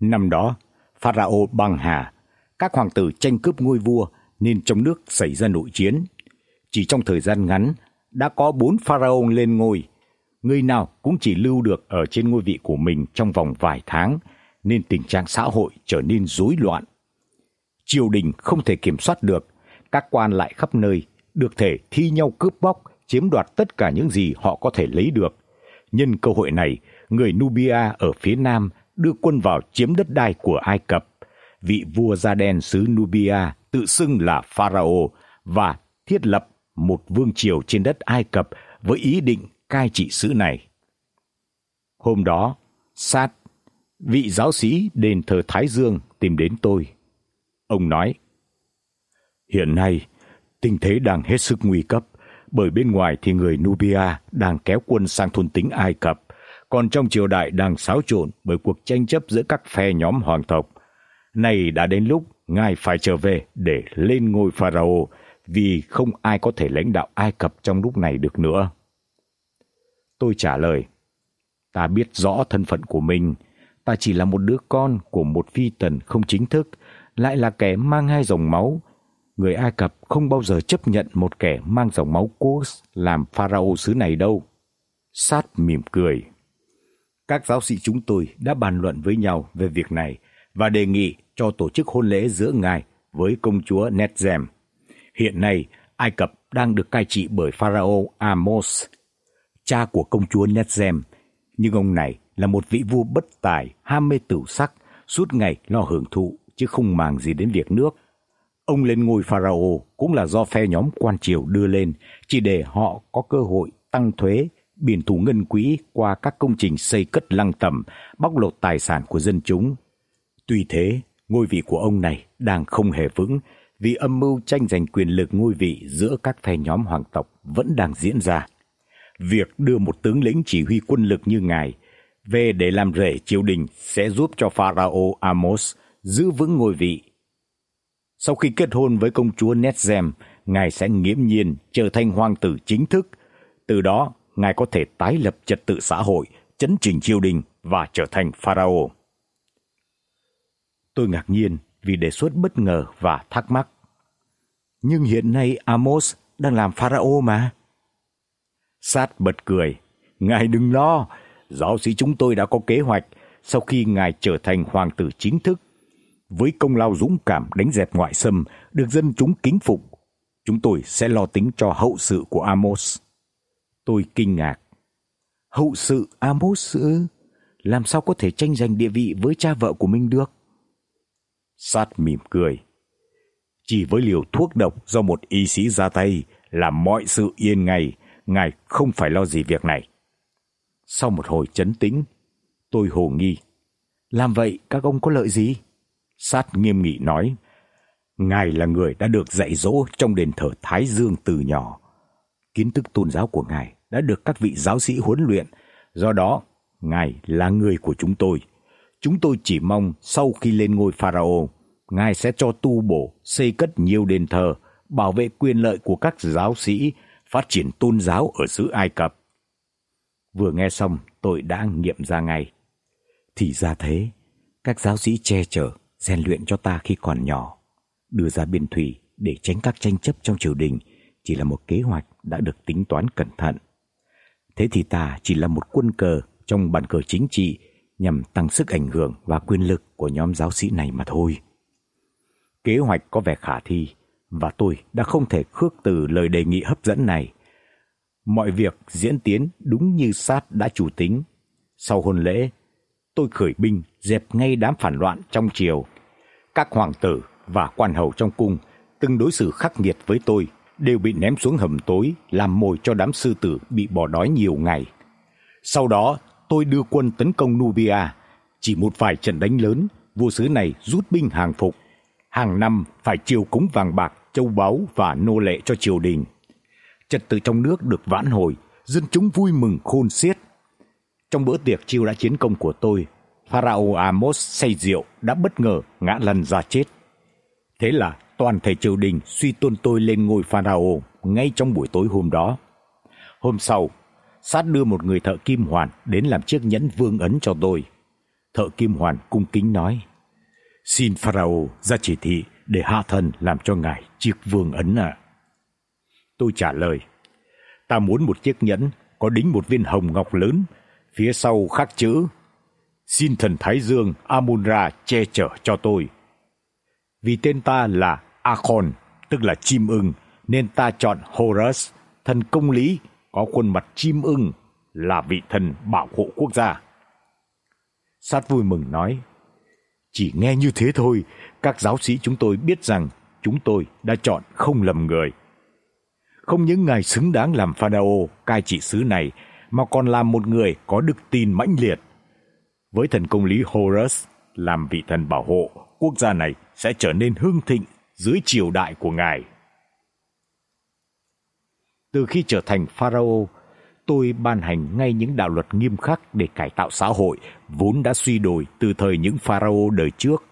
Năm đó, Pharaoh băng hà, các hoàng tử tranh cướp ngôi vua nên trong nước xảy ra nội chiến chỉ trong thời gian ngắn đã có bốn pharaoh lên ngôi, người nào cũng chỉ lưu được ở trên ngôi vị của mình trong vòng vài tháng, nên tình trạng xã hội trở nên rối loạn. Triều đình không thể kiểm soát được, các quan lại khắp nơi được thể thi nhau cướp bóc, chiếm đoạt tất cả những gì họ có thể lấy được. Nhân cơ hội này, người Nubia ở phía nam đưa quân vào chiếm đất đai của Ai Cập. Vị vua da đen xứ Nubia tự xưng là pharaoh và thiết lập một vương triều trên đất Ai Cập với ý định cai trị xứ này. Hôm đó, Sát, vị giáo sĩ đền thờ Thái Dương tìm đến tôi. Ông nói: "Hiện nay, tình thế đang hết sức nguy cấp, bởi bên ngoài thì người Nubia đang kéo quân sang thôn tính Ai Cập, còn trong triều đại đang xáo trộn bởi cuộc tranh chấp giữa các phe nhóm hoàng tộc. Này đã đến lúc ngài phải trở về để lên ngôi pharaoh vì không ai có thể lãnh đạo Ai Cập trong lúc này được nữa. Tôi trả lời, ta biết rõ thân phận của mình, ta chỉ là một đứa con của một phi tần không chính thức, lại là kẻ mang hai dòng máu. Người Ai Cập không bao giờ chấp nhận một kẻ mang dòng máu Cus làm pharaoh xứ này đâu. Sát mỉm cười. Các giáo sĩ chúng tôi đã bàn luận với nhau về việc này và đề nghị cho tổ chức hôn lễ giữa ngài với công chúa Netzem. Hiện nay, Ai Cập đang được cai trị bởi pharaoh Amos, cha của công chúa Netzem, nhưng ông này là một vị vua bất tài, ham mê tửu sắc, suốt ngày lo hưởng thụ chứ không màng gì đến việc nước. Ông lên ngôi pharaoh cũng là do phe nhóm quan triều đưa lên, chỉ để họ có cơ hội tăng thuế, biển thủ ngân quỹ qua các công trình xây cất lăng tẩm, bóc lột tài sản của dân chúng. Tuy thế, ngôi vị của ông này đang không hề vững vì âm mưu tranh giành quyền lực ngôi vị giữa các phe nhóm hoàng tộc vẫn đang diễn ra. Việc đưa một tướng lĩnh chỉ huy quân lực như ngài về để làm rể triều đình sẽ giúp cho pharaoh Amos giữ vững ngôi vị. Sau khi kết hôn với công chúa Netzem, ngài sẽ nghiễm nhiên trở thành hoàng tử chính thức. Từ đó, ngài có thể tái lập trật tự xã hội, chấn chỉnh triều đình và trở thành pharaoh. Tôi ngạc nhiên vì đề xuất bất ngờ và thắc mắc. Nhưng hiện nay Amos đang làm pharaoh mà. Sát bật cười, ngài đừng lo, giáo sĩ chúng tôi đã có kế hoạch sau khi ngài trở thành hoàng tử chính thức với công lao dũng cảm đánh dẹp ngoại xâm được dân chúng kính phục, chúng tôi sẽ lo tính cho hậu sự của Amos. Tôi kinh ngạc. Hậu sự Amos ư? Làm sao có thể tranh giành địa vị với cha vợ của mình được? Sát mỉm cười. Chỉ với liều thuốc độc do một y sĩ ra tay là mọi sự yên ngay ngài không phải lo gì việc này. Sau một hồi chấn tĩnh, tôi hồ nghi. Làm vậy các ông có lợi gì? Sát nghiêm nghị nói, Ngài là người đã được dạy dỗ trong đền thờ Thái Dương từ nhỏ. Kiến thức tôn giáo của Ngài đã được các vị giáo sĩ huấn luyện, do đó Ngài là người của chúng tôi. Chúng tôi chỉ mong sau khi lên ngôi pharaoh, Ngài sẽ cho tu bổ, xây cất nhiều đền thờ, bảo vệ quyền lợi của các giáo sĩ, phát triển tôn giáo ở xứ Ai Cập. Vừa nghe xong, tôi đã nghiệm ra ngay. Thì ra thế, các giáo sĩ che chở, rèn luyện cho ta khi còn nhỏ, đưa ra biên thủy để tránh các tranh chấp trong triều đình chỉ là một kế hoạch đã được tính toán cẩn thận. Thế thì ta chỉ là một quân cờ trong bàn cờ chính trị nhằm tăng sức ảnh hưởng và quyền lực của nhóm giáo sĩ này mà thôi. Kế hoạch có vẻ khả thi và tôi đã không thể khước từ lời đề nghị hấp dẫn này. Mọi việc diễn tiến đúng như sát đã chủ tính. Sau hôn lễ, tôi khởi binh dẹp ngay đám phản loạn trong triều. Các hoàng tử và quan hầu trong cung từng đối xử khắc nghiệt với tôi đều bị ném xuống hầm tối làm mồi cho đám sư tử bị bỏ đói nhiều ngày. Sau đó, tôi đưa quân tấn công Nubia, chỉ một vài trận đánh lớn, vua xứ này rút binh hàng phục. Hàng năm phải chiêu cúng vàng bạc, châu báu và nô lệ cho triều đình. Trật tự trong nước được vãn hồi, dân chúng vui mừng khôn xiết. Trong bữa tiệc chiêu đã chiến công của tôi, Pharaoh Amos say rượu đã bất ngờ ngã lăn ra chết. Thế là toàn thể triều đình suy tôn tôi lên ngôi Pharaoh ngay trong buổi tối hôm đó. Hôm sau, sát đưa một người thợ kim hoàn đến làm chiếc nhẫn vương ấn cho tôi. Thợ kim hoàn cung kính nói: "Xin Pharaoh ra chỉ thị để hạ thần làm cho ngài chiếc vương ấn ạ." Tôi trả lời: "Ta muốn một chiếc nhẫn có đính một viên hồng ngọc lớn, phía sau khắc chữ: Xin thần Thái Dương Amun-Ra che chở cho tôi." Vì tên ta là Akon, tức là chim ưng, nên ta chọn Horus, thần công lý, có khuôn mặt chim ưng, là vị thần bảo hộ quốc gia. Sát vui mừng nói, chỉ nghe như thế thôi, các giáo sĩ chúng tôi biết rằng chúng tôi đã chọn không lầm người. Không những ngài xứng đáng làm Pharaoh cai trị xứ này, mà còn là một người có đức tin mãnh liệt. Với thần công lý Horus làm vị thần bảo hộ, quốc gia này sẽ trở nên hưng thịnh dưới triều đại của ngài. Từ khi trở thành pharaoh, tôi ban hành ngay những đạo luật nghiêm khắc để cải tạo xã hội vốn đã suy đồi từ thời những pharaoh đời trước.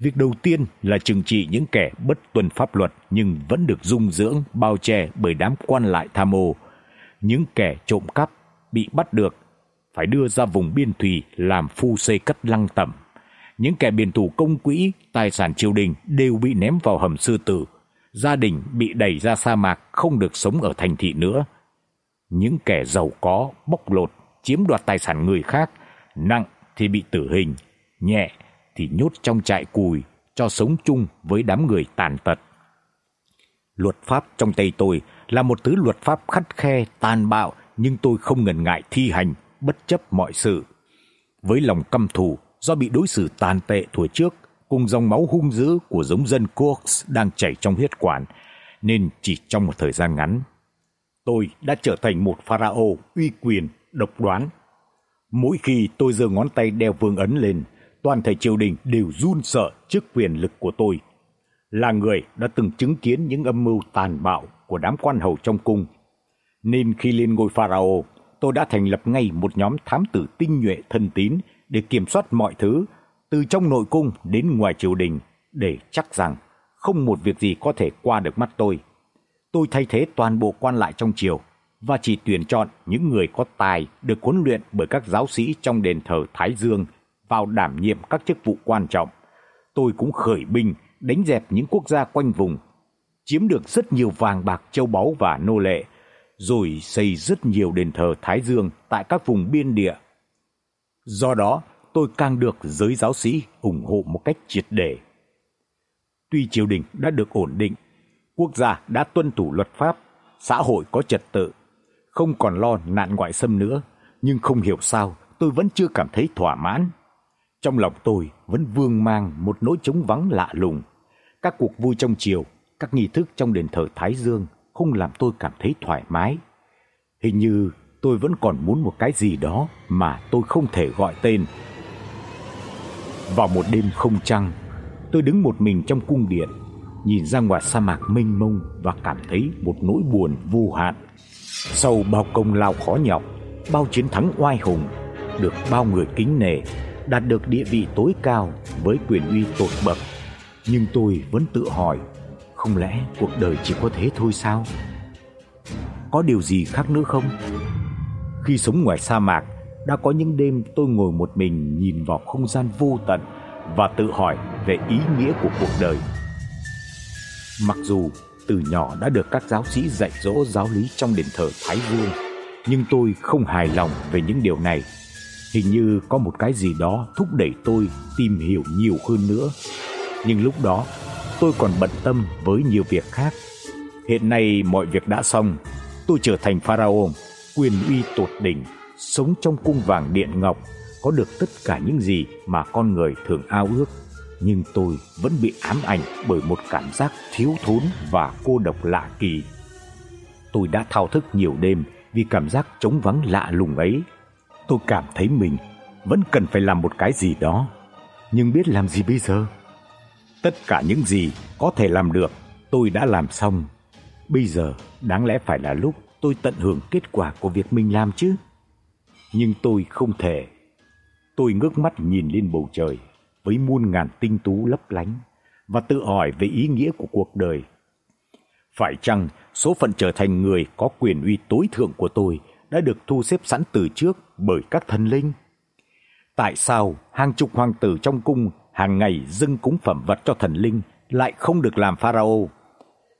Việc đầu tiên là trừng trị những kẻ bất tuân pháp luật nhưng vẫn được dung dưỡng bao che bởi đám quan lại tham ô. Những kẻ trộm cắp bị bắt được phải đưa ra vùng biên thùy làm phu xây cất lăng tẩm những kẻ biển thủ công quỹ, tài sản triều đình đều bị ném vào hầm sư tử, gia đình bị đẩy ra sa mạc không được sống ở thành thị nữa. Những kẻ giàu có bóc lột, chiếm đoạt tài sản người khác, nặng thì bị tử hình, nhẹ thì nhốt trong trại cùi cho sống chung với đám người tàn tật. Luật pháp trong tay tôi là một thứ luật pháp khắt khe, tàn bạo nhưng tôi không ngần ngại thi hành bất chấp mọi sự. Với lòng căm thù, do bị đối xử tàn tệ thuở trước cùng dòng máu hung dữ của giống dân Kurds đang chảy trong huyết quản, nên chỉ trong một thời gian ngắn, tôi đã trở thành một pharaoh uy quyền, độc đoán. Mỗi khi tôi giơ ngón tay đeo vương ấn lên, toàn thể triều đình đều run sợ trước quyền lực của tôi. Là người đã từng chứng kiến những âm mưu tàn bạo của đám quan hầu trong cung, nên khi lên ngôi pharaoh, tôi đã thành lập ngay một nhóm thám tử tinh nhuệ thân tín để kiểm soát mọi thứ từ trong nội cung đến ngoài triều đình để chắc rằng không một việc gì có thể qua được mắt tôi. Tôi thay thế toàn bộ quan lại trong triều và chỉ tuyển chọn những người có tài được huấn luyện bởi các giáo sĩ trong đền thờ Thái Dương vào đảm nhiệm các chức vụ quan trọng. Tôi cũng khởi binh đánh dẹp những quốc gia quanh vùng, chiếm được rất nhiều vàng bạc châu báu và nô lệ, rồi xây rất nhiều đền thờ Thái Dương tại các vùng biên địa. Do đó, tôi càng được giới giáo sĩ ủng hộ một cách triệt để. Tuy triều đình đã được ổn định, quốc gia đã tuân thủ luật pháp, xã hội có trật tự, không còn lo nạn ngoại xâm nữa, nhưng không hiểu sao tôi vẫn chưa cảm thấy thỏa mãn. Trong lòng tôi vẫn vương mang một nỗi trống vắng lạ lùng. Các cuộc vui trong triều, các nghi thức trong đền thờ Thái Dương không làm tôi cảm thấy thoải mái. Hình như tôi vẫn còn muốn một cái gì đó mà tôi không thể gọi tên. Vào một đêm không trăng, tôi đứng một mình trong cung điện, nhìn ra ngoài sa mạc mênh mông và cảm thấy một nỗi buồn vô hạn. Sau bao công lao khó nhọc, bao chiến thắng oai hùng, được bao người kính nể, đạt được địa vị tối cao với quyền uy tột bậc, nhưng tôi vẫn tự hỏi, không lẽ cuộc đời chỉ có thế thôi sao? Có điều gì khác nữa không? Khi sống ngoài sa mạc, đã có những đêm tôi ngồi một mình nhìn vào không gian vô tận và tự hỏi về ý nghĩa của cuộc đời. Mặc dù từ nhỏ đã được các giáo sĩ dạy dỗ giáo lý trong đền thờ Thái Vương, nhưng tôi không hài lòng về những điều này. Hình như có một cái gì đó thúc đẩy tôi tìm hiểu nhiều hơn nữa. Nhưng lúc đó, tôi còn bận tâm với nhiều việc khác. Hiện nay mọi việc đã xong, tôi trở thành pharaoh, quyền uy tột đỉnh, sống trong cung vàng điện ngọc, có được tất cả những gì mà con người thường ao ước nhưng tôi vẫn bị ám ảnh bởi một cảm giác thiếu thốn và cô độc lạ kỳ. Tôi đã thao thức nhiều đêm vì cảm giác trống vắng lạ lùng ấy. Tôi cảm thấy mình vẫn cần phải làm một cái gì đó, nhưng biết làm gì bây giờ? Tất cả những gì có thể làm được, tôi đã làm xong. Bây giờ đáng lẽ phải là lúc tôi tận hưởng kết quả của việc mình làm chứ. Nhưng tôi không thể. Tôi ngước mắt nhìn lên bầu trời với muôn ngàn tinh tú lấp lánh và tự hỏi về ý nghĩa của cuộc đời. Phải chăng số phận trở thành người có quyền uy tối thượng của tôi đã được thu xếp sẵn từ trước bởi các thần linh? Tại sao hàng chục hoàng tử trong cung hàng ngày dâng cúng phẩm vật cho thần linh lại không được làm pharaoh?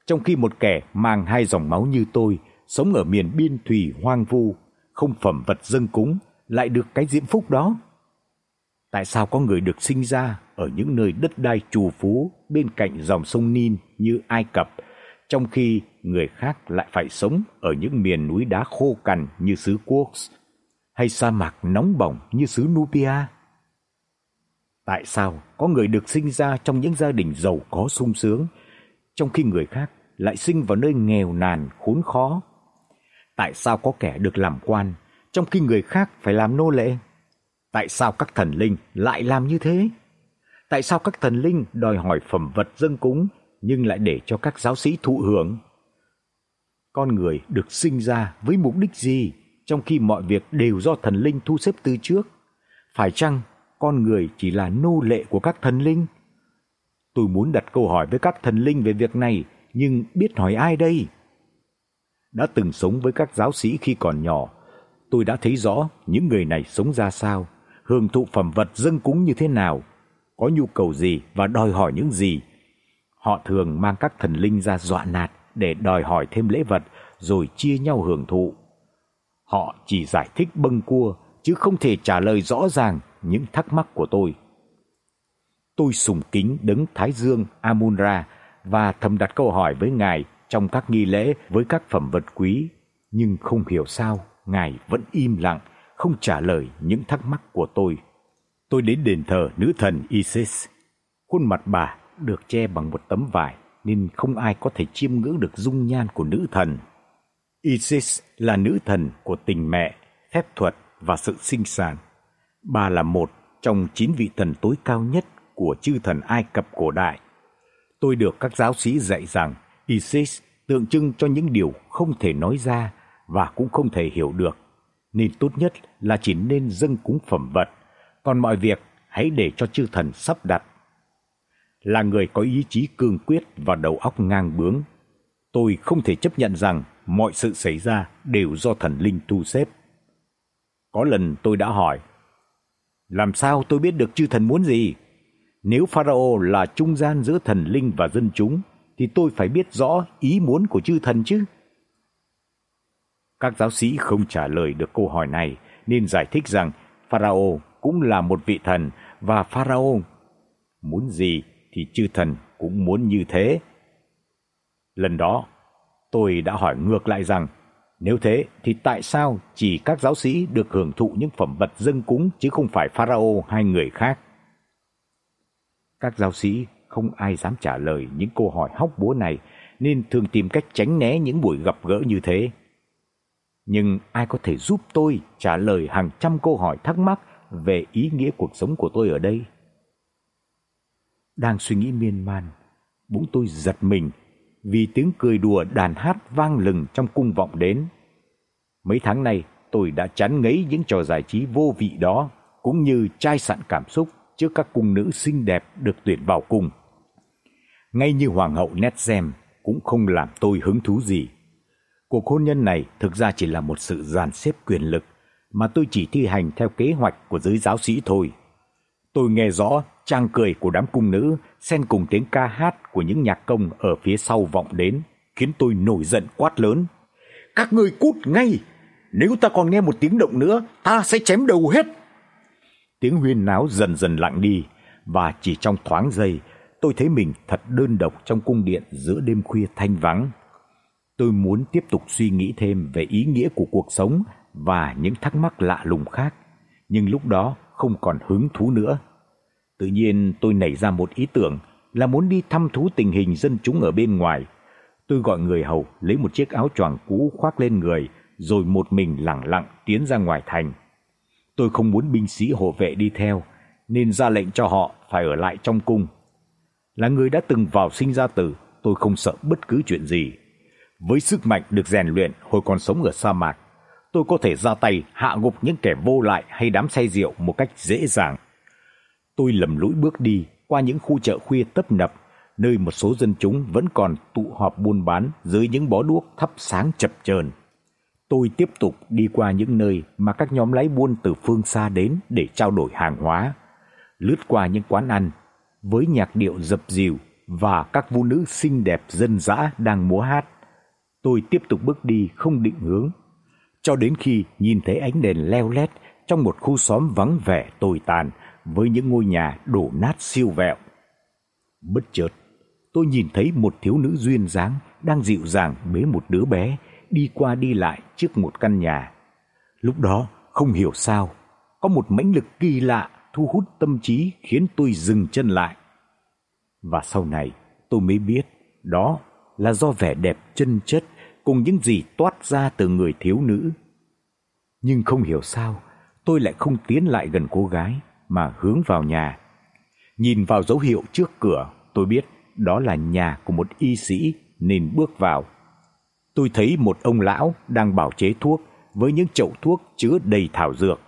Trong khi một kẻ mang hai dòng máu như tôi sống ở miền biên thủy hoang vu, không phẩm vật dâng cúng lại được cái diễm phúc đó? Tại sao có người được sinh ra ở những nơi đất đai trù phú bên cạnh dòng sông Nin như Ai Cập, trong khi người khác lại phải sống ở những miền núi đá khô cằn như xứ Quartz hay sa mạc nóng bỏng như xứ Nubia? Tại sao có người được sinh ra trong những gia đình giàu có sung sướng, trong khi người khác lại sinh vào nơi nghèo nàn khốn khó? Tại sao có kẻ được làm quan, trong khi người khác phải làm nô lệ? Tại sao các thần linh lại làm như thế? Tại sao các thần linh đòi hỏi phẩm vật dâng cúng nhưng lại để cho các giáo sĩ thụ hưởng? Con người được sinh ra với mục đích gì trong khi mọi việc đều do thần linh thu xếp từ trước? Phải chăng con người chỉ là nô lệ của các thần linh? Tôi muốn đặt câu hỏi với các thần linh về việc này, nhưng biết hỏi ai đây? Đã từng sống với các giáo sĩ khi còn nhỏ, tôi đã thấy rõ những người này sống ra sao hưởng thụ phẩm vật dâng cúng như thế nào, có nhu cầu gì và đòi hỏi những gì. Họ thường mang các thần linh ra dọa nạt để đòi hỏi thêm lễ vật rồi chia nhau hưởng thụ. Họ chỉ giải thích bâng cua chứ không thể trả lời rõ ràng những thắc mắc của tôi. Tôi sùng kính đấng Thái Dương Amun-Ra và thầm đặt câu hỏi với ngài trong các nghi lễ với các phẩm vật quý, nhưng không hiểu sao ngài vẫn im lặng không trả lời những thắc mắc của tôi. Tôi đến đền thờ nữ thần Isis. Khuôn mặt bà được che bằng một tấm vải nên không ai có thể chiêm ngưỡng được dung nhan của nữ thần. Isis là nữ thần của tình mẹ, phép thuật và sự sinh sản. Bà là một trong chín vị thần tối cao nhất của chư thần Ai Cập cổ đại. Tôi được các giáo sĩ dạy rằng Isis tượng trưng cho những điều không thể nói ra và cũng không thể hiểu được nên tốt nhất là chỉ nên dâng cúng phẩm vật, còn mọi việc hãy để cho chư thần sắp đặt. Là người có ý chí cương quyết và đầu óc ngang bướng, tôi không thể chấp nhận rằng mọi sự xảy ra đều do thần linh thu xếp. Có lần tôi đã hỏi, làm sao tôi biết được chư thần muốn gì? Nếu Pharaoh là trung gian giữa thần linh và dân chúng, thì tôi phải biết rõ ý muốn của chư thần chứ. Các giáo sĩ không trả lời được câu hỏi này nên giải thích rằng Pharaoh cũng là một vị thần và Pharaoh muốn gì thì chư thần cũng muốn như thế. Lần đó, tôi đã hỏi ngược lại rằng nếu thế thì tại sao chỉ các giáo sĩ được hưởng thụ những phẩm vật dâng cúng chứ không phải Pharaoh hay người khác? Các giáo sĩ không ai dám trả lời những câu hỏi hóc búa này nên thường tìm cách tránh né những buổi gặp gỡ như thế. Nhưng ai có thể giúp tôi trả lời hàng trăm câu hỏi thắc mắc về ý nghĩa cuộc sống của tôi ở đây? Đang suy nghĩ miên man, bỗng tôi giật mình vì tiếng cười đùa đàn hát vang lừng trong cung vọng đến. Mấy tháng nay, tôi đã chán ngấy những trò giải trí vô vị đó, cũng như chai sạn cảm xúc trước các cung nữ xinh đẹp được tuyển vào cung. Ngay như hoàng hậu Netzem cũng không làm tôi hứng thú gì. Cuộc hôn nhân này thực ra chỉ là một sự dàn xếp quyền lực mà tôi chỉ thi hành theo kế hoạch của giới giáo sĩ thôi. Tôi nghe rõ trang cười của đám cung nữ xen cùng tiếng ca hát của những nhạc công ở phía sau vọng đến, khiến tôi nổi giận quát lớn. Các ngươi cút ngay! Nếu ta còn nghe một tiếng động nữa, ta sẽ chém đầu hết! Tiếng huyên náo dần dần lặng đi, và chỉ trong thoáng giây, tôi thấy mình thật đơn độc trong cung điện giữa đêm khuya thanh vắng. Tôi muốn tiếp tục suy nghĩ thêm về ý nghĩa của cuộc sống và những thắc mắc lạ lùng khác, nhưng lúc đó không còn hứng thú nữa. Tự nhiên tôi nảy ra một ý tưởng là muốn đi thăm thú tình hình dân chúng ở bên ngoài. Tôi gọi người hầu lấy một chiếc áo choàng cũ khoác lên người, rồi một mình lặng lặng tiến ra ngoài thành. Tôi không muốn binh sĩ hộ vệ đi theo, nên ra lệnh cho họ phải ở lại trong cung. Là người đã từng vào sinh ra tử, tôi không sợ bất cứ chuyện gì. Với sức mạnh được rèn luyện hồi còn sống ở sa mạc, tôi có thể ra tay hạ gục những kẻ vô lại hay đám say rượu một cách dễ dàng. Tôi lầm lũi bước đi qua những khu chợ khuya tấp nập, nơi một số dân chúng vẫn còn tụ họp buôn bán dưới những bó đuốc thắp sáng chập chờn. Tôi tiếp tục đi qua những nơi mà các nhóm lái buôn từ phương xa đến để trao đổi hàng hóa, lướt qua những quán ăn với nhạc điệu dập dìu và các vũ nữ xinh đẹp dân dã đang múa hát. Tôi tiếp tục bước đi không định hướng, cho đến khi nhìn thấy ánh đèn leo lét trong một khu xóm vắng vẻ tồi tàn với những ngôi nhà đổ nát siêu vẹo. Bất chợt, tôi nhìn thấy một thiếu nữ duyên dáng đang dịu dàng bế một đứa bé đi qua đi lại trước một căn nhà. Lúc đó, không hiểu sao, có một mãnh lực kỳ lạ thu hút tâm trí khiến tôi dừng chân lại. Và sau này, tôi mới biết đó là do vẻ đẹp chân chất cùng những gì toát ra từ người thiếu nữ. Nhưng không hiểu sao, tôi lại không tiến lại gần cô gái mà hướng vào nhà. Nhìn vào dấu hiệu trước cửa, tôi biết đó là nhà của một y sĩ nên bước vào. Tôi thấy một ông lão đang bào chế thuốc với những chậu thuốc chứa đầy thảo dược.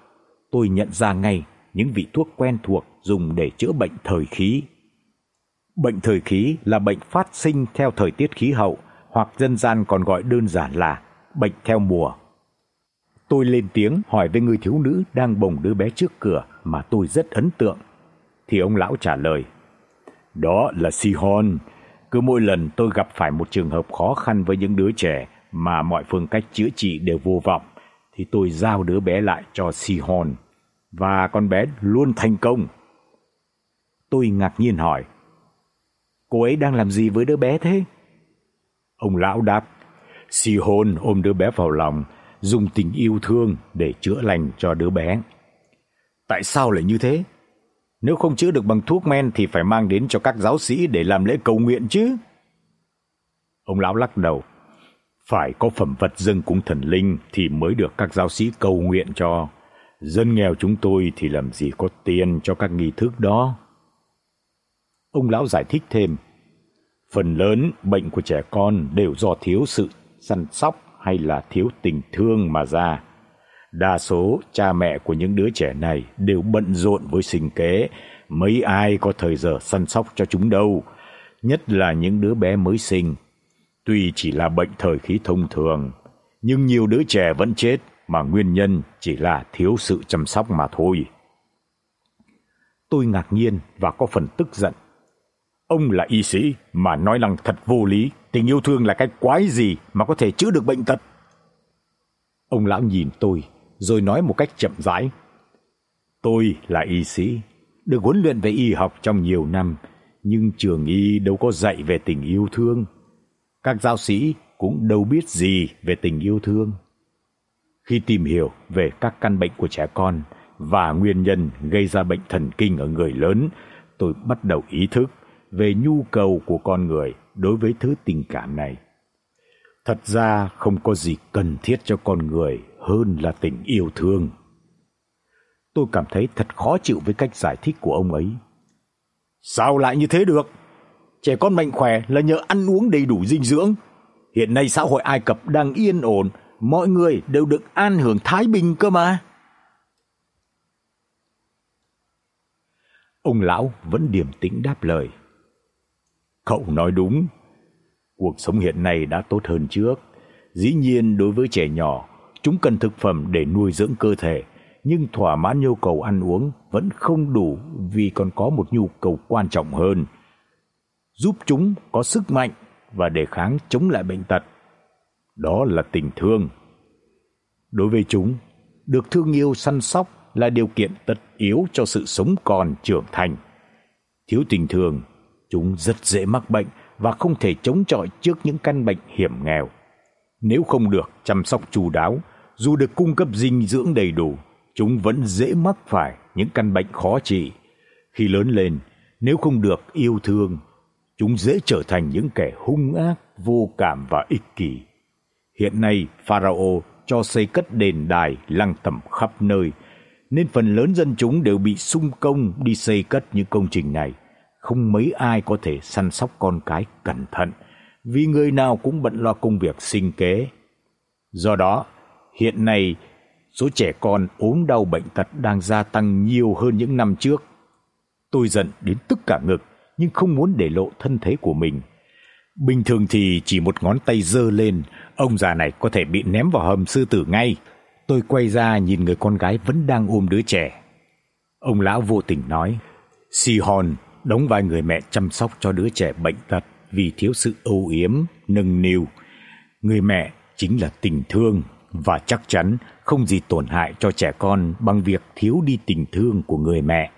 Tôi nhận ra ngay những vị thuốc quen thuộc dùng để chữa bệnh thời khí. Bệnh thời khí là bệnh phát sinh theo thời tiết khí hậu, hoặc dân gian còn gọi đơn giản là bệnh theo mùa. Tôi lên tiếng hỏi với người thiếu nữ đang bồng đứa bé trước cửa mà tôi rất ấn tượng. Thì ông lão trả lời: "Đó là Sihon. Cứ mỗi lần tôi gặp phải một trường hợp khó khăn với những đứa trẻ mà mọi phương cách chữa trị đều vô vọng, thì tôi giao đứa bé lại cho Sihon và con bé luôn thành công." Tôi ngạc nhiên hỏi: "Cô ấy đang làm gì với đứa bé thế?" Ông lão đáp: "Sihon ôm đứa bé vào lòng." dùng tình yêu thương để chữa lành cho đứa bé. Tại sao lại như thế? Nếu không chữa được bằng thuốc men thì phải mang đến cho các giáo sĩ để làm lễ cầu nguyện chứ. Ông lão lắc đầu. Phải có phẩm vật dâng cúng thần linh thì mới được các giáo sĩ cầu nguyện cho. Dân nghèo chúng tôi thì làm gì có tiền cho các nghi thức đó. Ông lão giải thích thêm. Phần lớn bệnh của trẻ con đều do thiếu sự săn sóc hay là thiếu tình thương mà ra. Đa số cha mẹ của những đứa trẻ này đều bận rộn với sinh kế, mấy ai có thời giờ săn sóc cho chúng đâu, nhất là những đứa bé mới sinh. Tuy chỉ là bệnh thời khí thông thường, nhưng nhiều đứa trẻ vẫn chết mà nguyên nhân chỉ là thiếu sự chăm sóc mà thôi. Tôi ngạc nhiên và có phần tức giận. Ông là y sĩ mà nói năng thật vô lý, tình yêu thương là cái quái gì mà có thể chữa được bệnh tật? Ông lão nhìn tôi rồi nói một cách chậm rãi. Tôi là y sĩ, được huấn luyện về y học trong nhiều năm, nhưng trường y đâu có dạy về tình yêu thương. Các giáo sĩ cũng đâu biết gì về tình yêu thương. Khi tìm hiểu về các căn bệnh của trẻ con và nguyên nhân gây ra bệnh thần kinh ở người lớn, tôi bắt đầu ý thức về nhu cầu của con người đối với thứ tình cảm này. Thật ra không có gì cần thiết cho con người hơn là tình yêu thương. Tôi cảm thấy thật khó chịu với cách giải thích của ông ấy. Sao lại như thế được? Trẻ con mạnh khỏe là nhờ ăn uống đầy đủ dinh dưỡng. Hiện nay xã hội Ai Cập đang yên ổn, mọi người đều được an hưởng thái bình cơ mà. Ông lão vẫn điềm tĩnh đáp lời. Cậu nói đúng, cuộc sống hiện nay đã tốt hơn trước. Dĩ nhiên đối với trẻ nhỏ, chúng cần thực phẩm để nuôi dưỡng cơ thể, nhưng thỏa mãn nhu cầu ăn uống vẫn không đủ vì còn có một nhu cầu quan trọng hơn, giúp chúng có sức mạnh và đề kháng chống lại bệnh tật. Đó là tình thương. Đối với chúng, được thương yêu săn sóc là điều kiện tất yếu cho sự sống còn trưởng thành. Thiếu tình thương, chúng rất dễ mắc bệnh và không thể chống chọi trước những căn bệnh hiểm nghèo. Nếu không được chăm sóc chu đáo, dù được cung cấp dinh dưỡng đầy đủ, chúng vẫn dễ mắc phải những căn bệnh khó trị. Khi lớn lên, nếu không được yêu thương, chúng dễ trở thành những kẻ hung ác, vô cảm và ích kỷ. Hiện nay, Pharaoh cho xây cất đền đài lăng tẩm khắp nơi, nên phần lớn dân chúng đều bị sung công đi xây cất những công trình này. Không mấy ai có thể săn sóc con cái cẩn thận, vì người nào cũng bận lo công việc sinh kế. Do đó, hiện nay số trẻ con ốm đau bệnh tật đang gia tăng nhiều hơn những năm trước. Tôi giận đến tức cả ngực, nhưng không muốn để lộ thân thế của mình. Bình thường thì chỉ một ngón tay giơ lên, ông già này có thể bị ném vào hầm sư tử ngay. Tôi quay ra nhìn người con gái vẫn đang ôm đứa trẻ. Ông lão vô tình nói, "Si Hon đóng vai người mẹ chăm sóc cho đứa trẻ bệnh tật vì thiếu sự âu yếm, nâng niu. Người mẹ chính là tình thương và chắc chắn không gì tổn hại cho trẻ con bằng việc thiếu đi tình thương của người mẹ.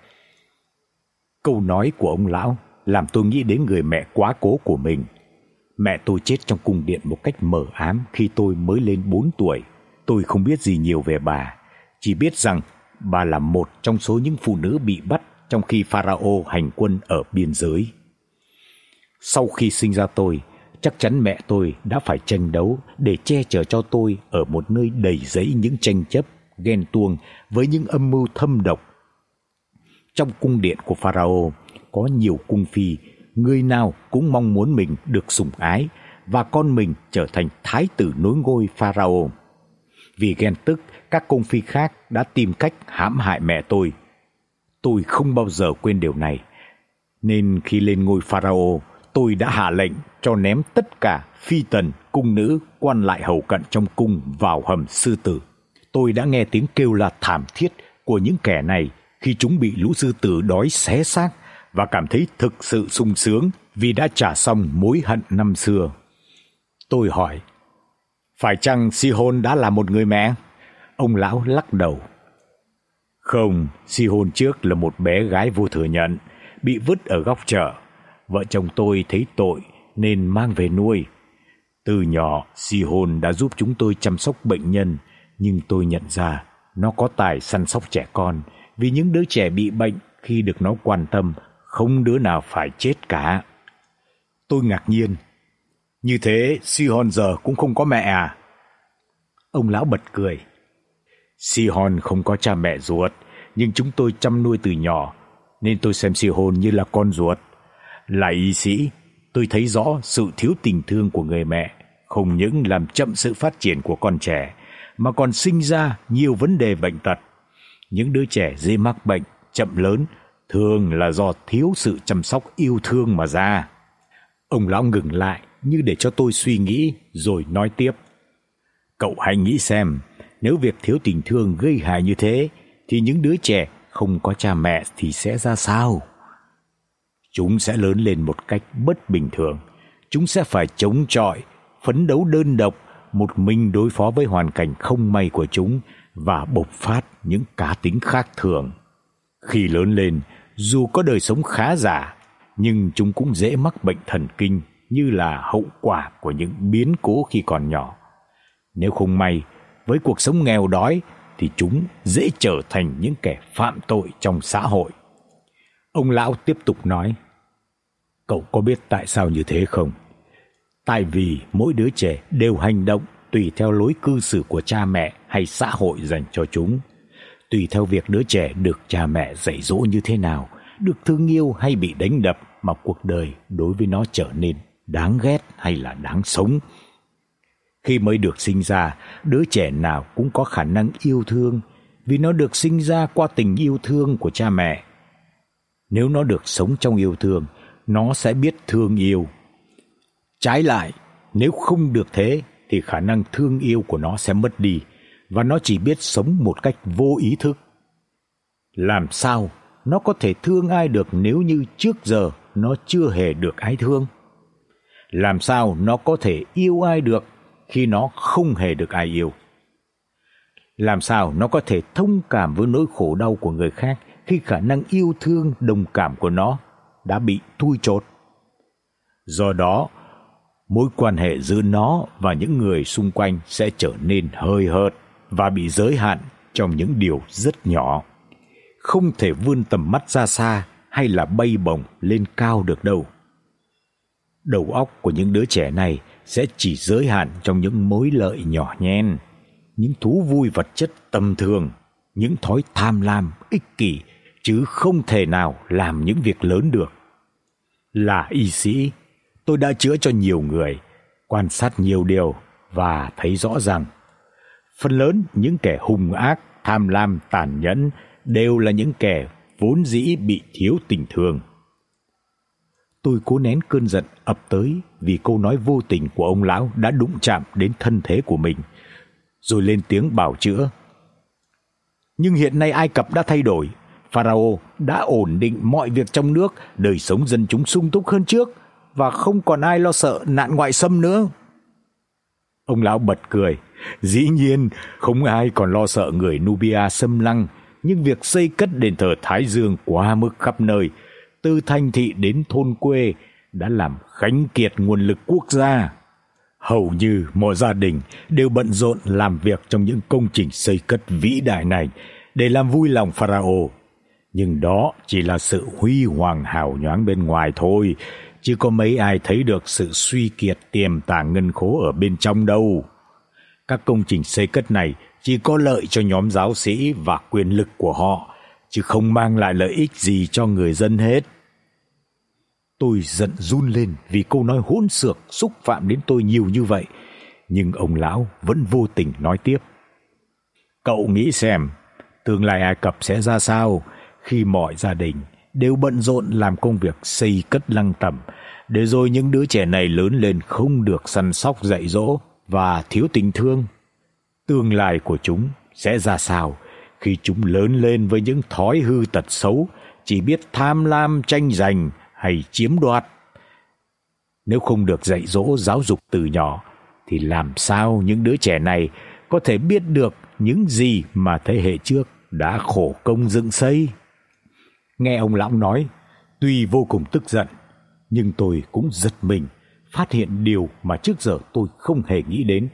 Câu nói của ông lão làm tôi nghĩ đến người mẹ quá cố của mình. Mẹ tôi chết trong cung điện một cách mờ ám khi tôi mới lên 4 tuổi. Tôi không biết gì nhiều về bà, chỉ biết rằng bà là một trong số những phụ nữ bị bắt trong khi Pharaoh hành quân ở biên giới. Sau khi sinh ra tôi, chắc chắn mẹ tôi đã phải tranh đấu để che chở cho tôi ở một nơi đầy rẫy những tranh chấp, ghen tuông với những âm mưu thâm độc. Trong cung điện của Pharaoh có nhiều cung phi, người nào cũng mong muốn mình được sủng ái và con mình trở thành thái tử nối ngôi Pharaoh. Vì ghen tức, các cung phi khác đã tìm cách hãm hại mẹ tôi. Tôi không bao giờ quên điều này. Nên khi lên ngôi Pharaoh, tôi đã hạ lệnh cho ném tất cả phi tần, cung nữ, quan lại hầu cận trong cung vào hầm sư tử. Tôi đã nghe tiếng kêu la thảm thiết của những kẻ này khi chúng bị lũ sư tử đói xé xác và cảm thấy thực sự sung sướng vì đã trả xong mối hận năm xưa. Tôi hỏi, phải chăng Sihon đã là một người mẹ? Ông lão lắc đầu. Không, Sihon trước là một bé gái vô thừa nhận, bị vứt ở góc chợ. Vợ chồng tôi thấy tội nên mang về nuôi. Từ nhỏ, Sihon đã giúp chúng tôi chăm sóc bệnh nhân, nhưng tôi nhận ra nó có tài săn sóc trẻ con vì những đứa trẻ bị bệnh khi được nó quan tâm không đứa nào phải chết cả. Tôi ngạc nhiên. Như thế Si-hon giờ cũng không có mẹ à? Ông lão bật cười. Si-hon không có cha mẹ ruột, nhưng chúng tôi chăm nuôi từ nhỏ, nên tôi xem Si-hon như là con ruột. Là y sĩ, tôi thấy rõ sự thiếu tình thương của người mẹ không những làm chậm sự phát triển của con trẻ mà còn sinh ra nhiều vấn đề bệnh tật. Những đứa trẻ dễ mắc bệnh chậm lớn thường là do thiếu sự chăm sóc yêu thương mà ra. Ông lão ngừng lại như để cho tôi suy nghĩ rồi nói tiếp. Cậu hãy nghĩ xem, nếu việc thiếu tình thương gây hại như thế thì những đứa trẻ không có cha mẹ thì sẽ ra sao? Chúng sẽ lớn lên một cách bất bình thường, chúng sẽ phải chống chọi, phấn đấu đơn độc một mình đối phó với hoàn cảnh không may của chúng và bộc phát những cá tính khác thường. Khi lớn lên, dù có đời sống khá giả, nhưng chúng cũng dễ mắc bệnh thần kinh như là hậu quả của những biến cố khi còn nhỏ. Nếu không may, với cuộc sống nghèo đói thì chúng dễ trở thành những kẻ phạm tội trong xã hội. Ông lão tiếp tục nói: "Cậu có biết tại sao như thế không? Tại vì mỗi đứa trẻ đều hành động tùy theo lối cư xử của cha mẹ hay xã hội dành cho chúng." Tùy theo việc đứa trẻ được cha mẹ dạy dỗ như thế nào, được thương yêu hay bị đánh đập mà cuộc đời đối với nó trở nên đáng ghét hay là đáng sống. Khi mới được sinh ra, đứa trẻ nào cũng có khả năng yêu thương vì nó được sinh ra qua tình yêu thương của cha mẹ. Nếu nó được sống trong yêu thương, nó sẽ biết thương yêu. Trái lại, nếu không được thế thì khả năng thương yêu của nó sẽ mất đi và nó chỉ biết sống một cách vô ý thức. Làm sao nó có thể thương ai được nếu như trước giờ nó chưa hề được ai thương? Làm sao nó có thể yêu ai được khi nó không hề được ai yêu? Làm sao nó có thể thông cảm với nỗi khổ đau của người khác khi khả năng yêu thương đồng cảm của nó đã bị thui chột? Do đó, mối quan hệ giữa nó và những người xung quanh sẽ trở nên hơi hợt và bị giới hạn trong những điều rất nhỏ, không thể vươn tầm mắt ra xa hay là bay bổng lên cao được đâu. Đầu óc của những đứa trẻ này sẽ chỉ giới hạn trong những mối lợi nhỏ nhen, những thú vui vật chất tầm thường, những thói tham lam, ích kỷ chứ không thể nào làm những việc lớn được. Là y sĩ, tôi đã chữa cho nhiều người, quan sát nhiều điều và thấy rõ rằng phần lớn những kẻ hung ác, tham lam, tàn nhẫn đều là những kẻ vốn dĩ bị thiếu tình thương. Tôi cố nén cơn giận ập tới vì câu nói vô tình của ông lão đã đụng chạm đến thân thế của mình, rồi lên tiếng bảo chữa. Nhưng hiện nay Ai Cập đã thay đổi, Pharaoh đã ổn định mọi việc trong nước, đời sống dân chúng sung túc hơn trước và không còn ai lo sợ nạn ngoại xâm nữa. Ông lão bật cười, Dĩ nhiên, không ai còn lo sợ người Nubia xâm lăng, nhưng việc xây cất đền thờ Thái Dương quá mức khắp nơi, từ thành thị đến thôn quê đã làm khánh kiệt nguồn lực quốc gia. Hầu như mọi gia đình đều bận rộn làm việc trong những công trình xây cất vĩ đại này để làm vui lòng Pharaoh. Nhưng đó chỉ là sự huy hoàng hào nhoáng bên ngoài thôi, chứ có mấy ai thấy được sự suy kiệt tiềm tàng ngân khố ở bên trong đâu. Các công trình xây cất này chỉ có lợi cho nhóm giáo sĩ và quyền lực của họ, chứ không mang lại lợi ích gì cho người dân hết. Tôi giận run lên vì câu nói hỗn xược xúc phạm đến tôi nhiều như vậy, nhưng ông lão vẫn vô tình nói tiếp. Cậu nghĩ xem, tương lai Ai Cập sẽ ra sao khi mọi gia đình đều bận rộn làm công việc xây cất lăng tẩm, để rồi những đứa trẻ này lớn lên không được săn sóc dạy dỗ và thiếu tình thương. Tương lai của chúng sẽ ra sao khi chúng lớn lên với những thói hư tật xấu, chỉ biết tham lam tranh giành hay chiếm đoạt. Nếu không được dạy dỗ giáo dục từ nhỏ thì làm sao những đứa trẻ này có thể biết được những gì mà thế hệ trước đã khổ công dựng xây. Nghe ông lão nói, tuy vô cùng tức giận, nhưng tôi cũng giật mình phát hiện điều mà trước giờ tôi không hề nghĩ đến.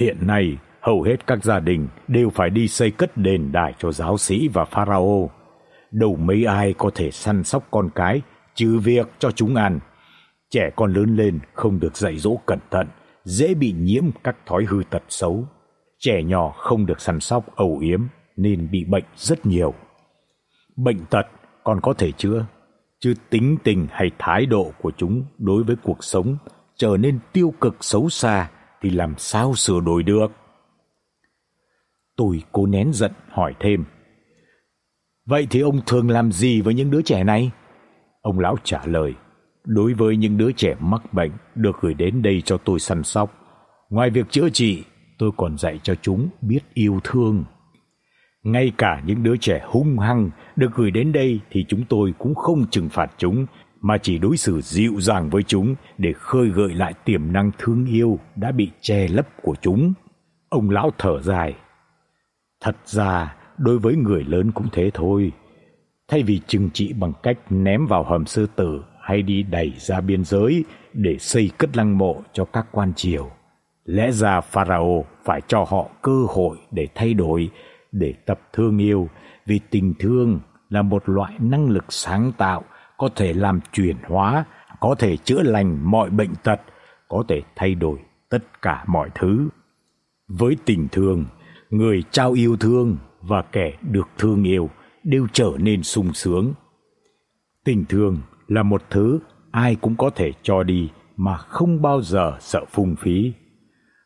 Hiện nay, hầu hết các gia đình đều phải đi xây cất đền đài cho giáo sĩ và pharaoh. Đâu mấy ai có thể săn sóc con cái trừ việc cho chúng ăn. Trẻ con lớn lên không được dạy dỗ cẩn thận, dễ bị nhiễm các thói hư tật xấu. Trẻ nhỏ không được săn sóc âu yếm nên bị bệnh rất nhiều. Bệnh tật còn có thể chữa, chứ tính tình hay thái độ của chúng đối với cuộc sống trở nên tiêu cực xấu xa thì làm sao sửa đổi được. Tôi cố nén giận hỏi thêm. Vậy thì ông thường làm gì với những đứa trẻ này? Ông lão trả lời, đối với những đứa trẻ mắc bệnh được gửi đến đây cho tôi săn sóc, ngoài việc chữa trị, tôi còn dạy cho chúng biết yêu thương. Ngay cả những đứa trẻ hung hăng được gửi đến đây thì chúng tôi cũng không trừng phạt chúng mà chỉ đối xử dịu dàng với chúng để khơi gợi lại tiềm năng thương yêu đã bị che lấp của chúng. Ông lão thở dài. Thật ra, đối với người lớn cũng thế thôi. Thay vì trừng trị bằng cách ném vào hầm sư tử hay đi đẩy ra biên giới để xây cất lăng mộ cho các quan triều, lẽ ra pharaoh phải cho họ cơ hội để thay đổi, để tập thương yêu vì tình thương là một loại năng lực sáng tạo có thể làm chuyển hóa, có thể chữa lành mọi bệnh tật, có thể thay đổi tất cả mọi thứ. Với tình thương, người trao yêu thương và kẻ được thương yêu đều trở nên sung sướng. Tình thương là một thứ ai cũng có thể cho đi mà không bao giờ sợ phung phí.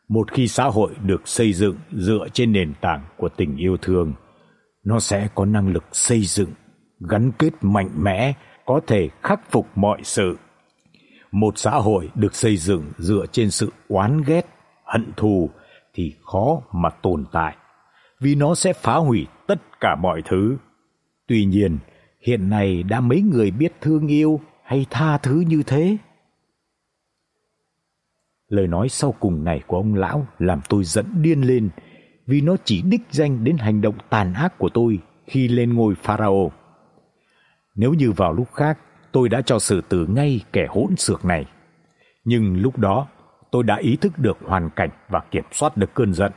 Một khi xã hội được xây dựng dựa trên nền tảng của tình yêu thương, nó sẽ có năng lực xây dựng gắn kết mạnh mẽ có thể khắc phục mọi sự. Một xã hội được xây dựng dựa trên sự oán ghét, hận thù thì khó mà tồn tại, vì nó sẽ phá hủy tất cả mọi thứ. Tuy nhiên, hiện nay đã mấy người biết thương yêu hay tha thứ như thế? Lời nói sau cùng này của ông lão làm tôi giận điên lên, vì nó chỉ đích danh đến hành động tàn ác của tôi khi lên ngôi pharaoh. Nếu như vào lúc khác, tôi đã cho xử tử ngay kẻ hỗn xược này. Nhưng lúc đó, tôi đã ý thức được hoàn cảnh và kiểm soát được cơn giận.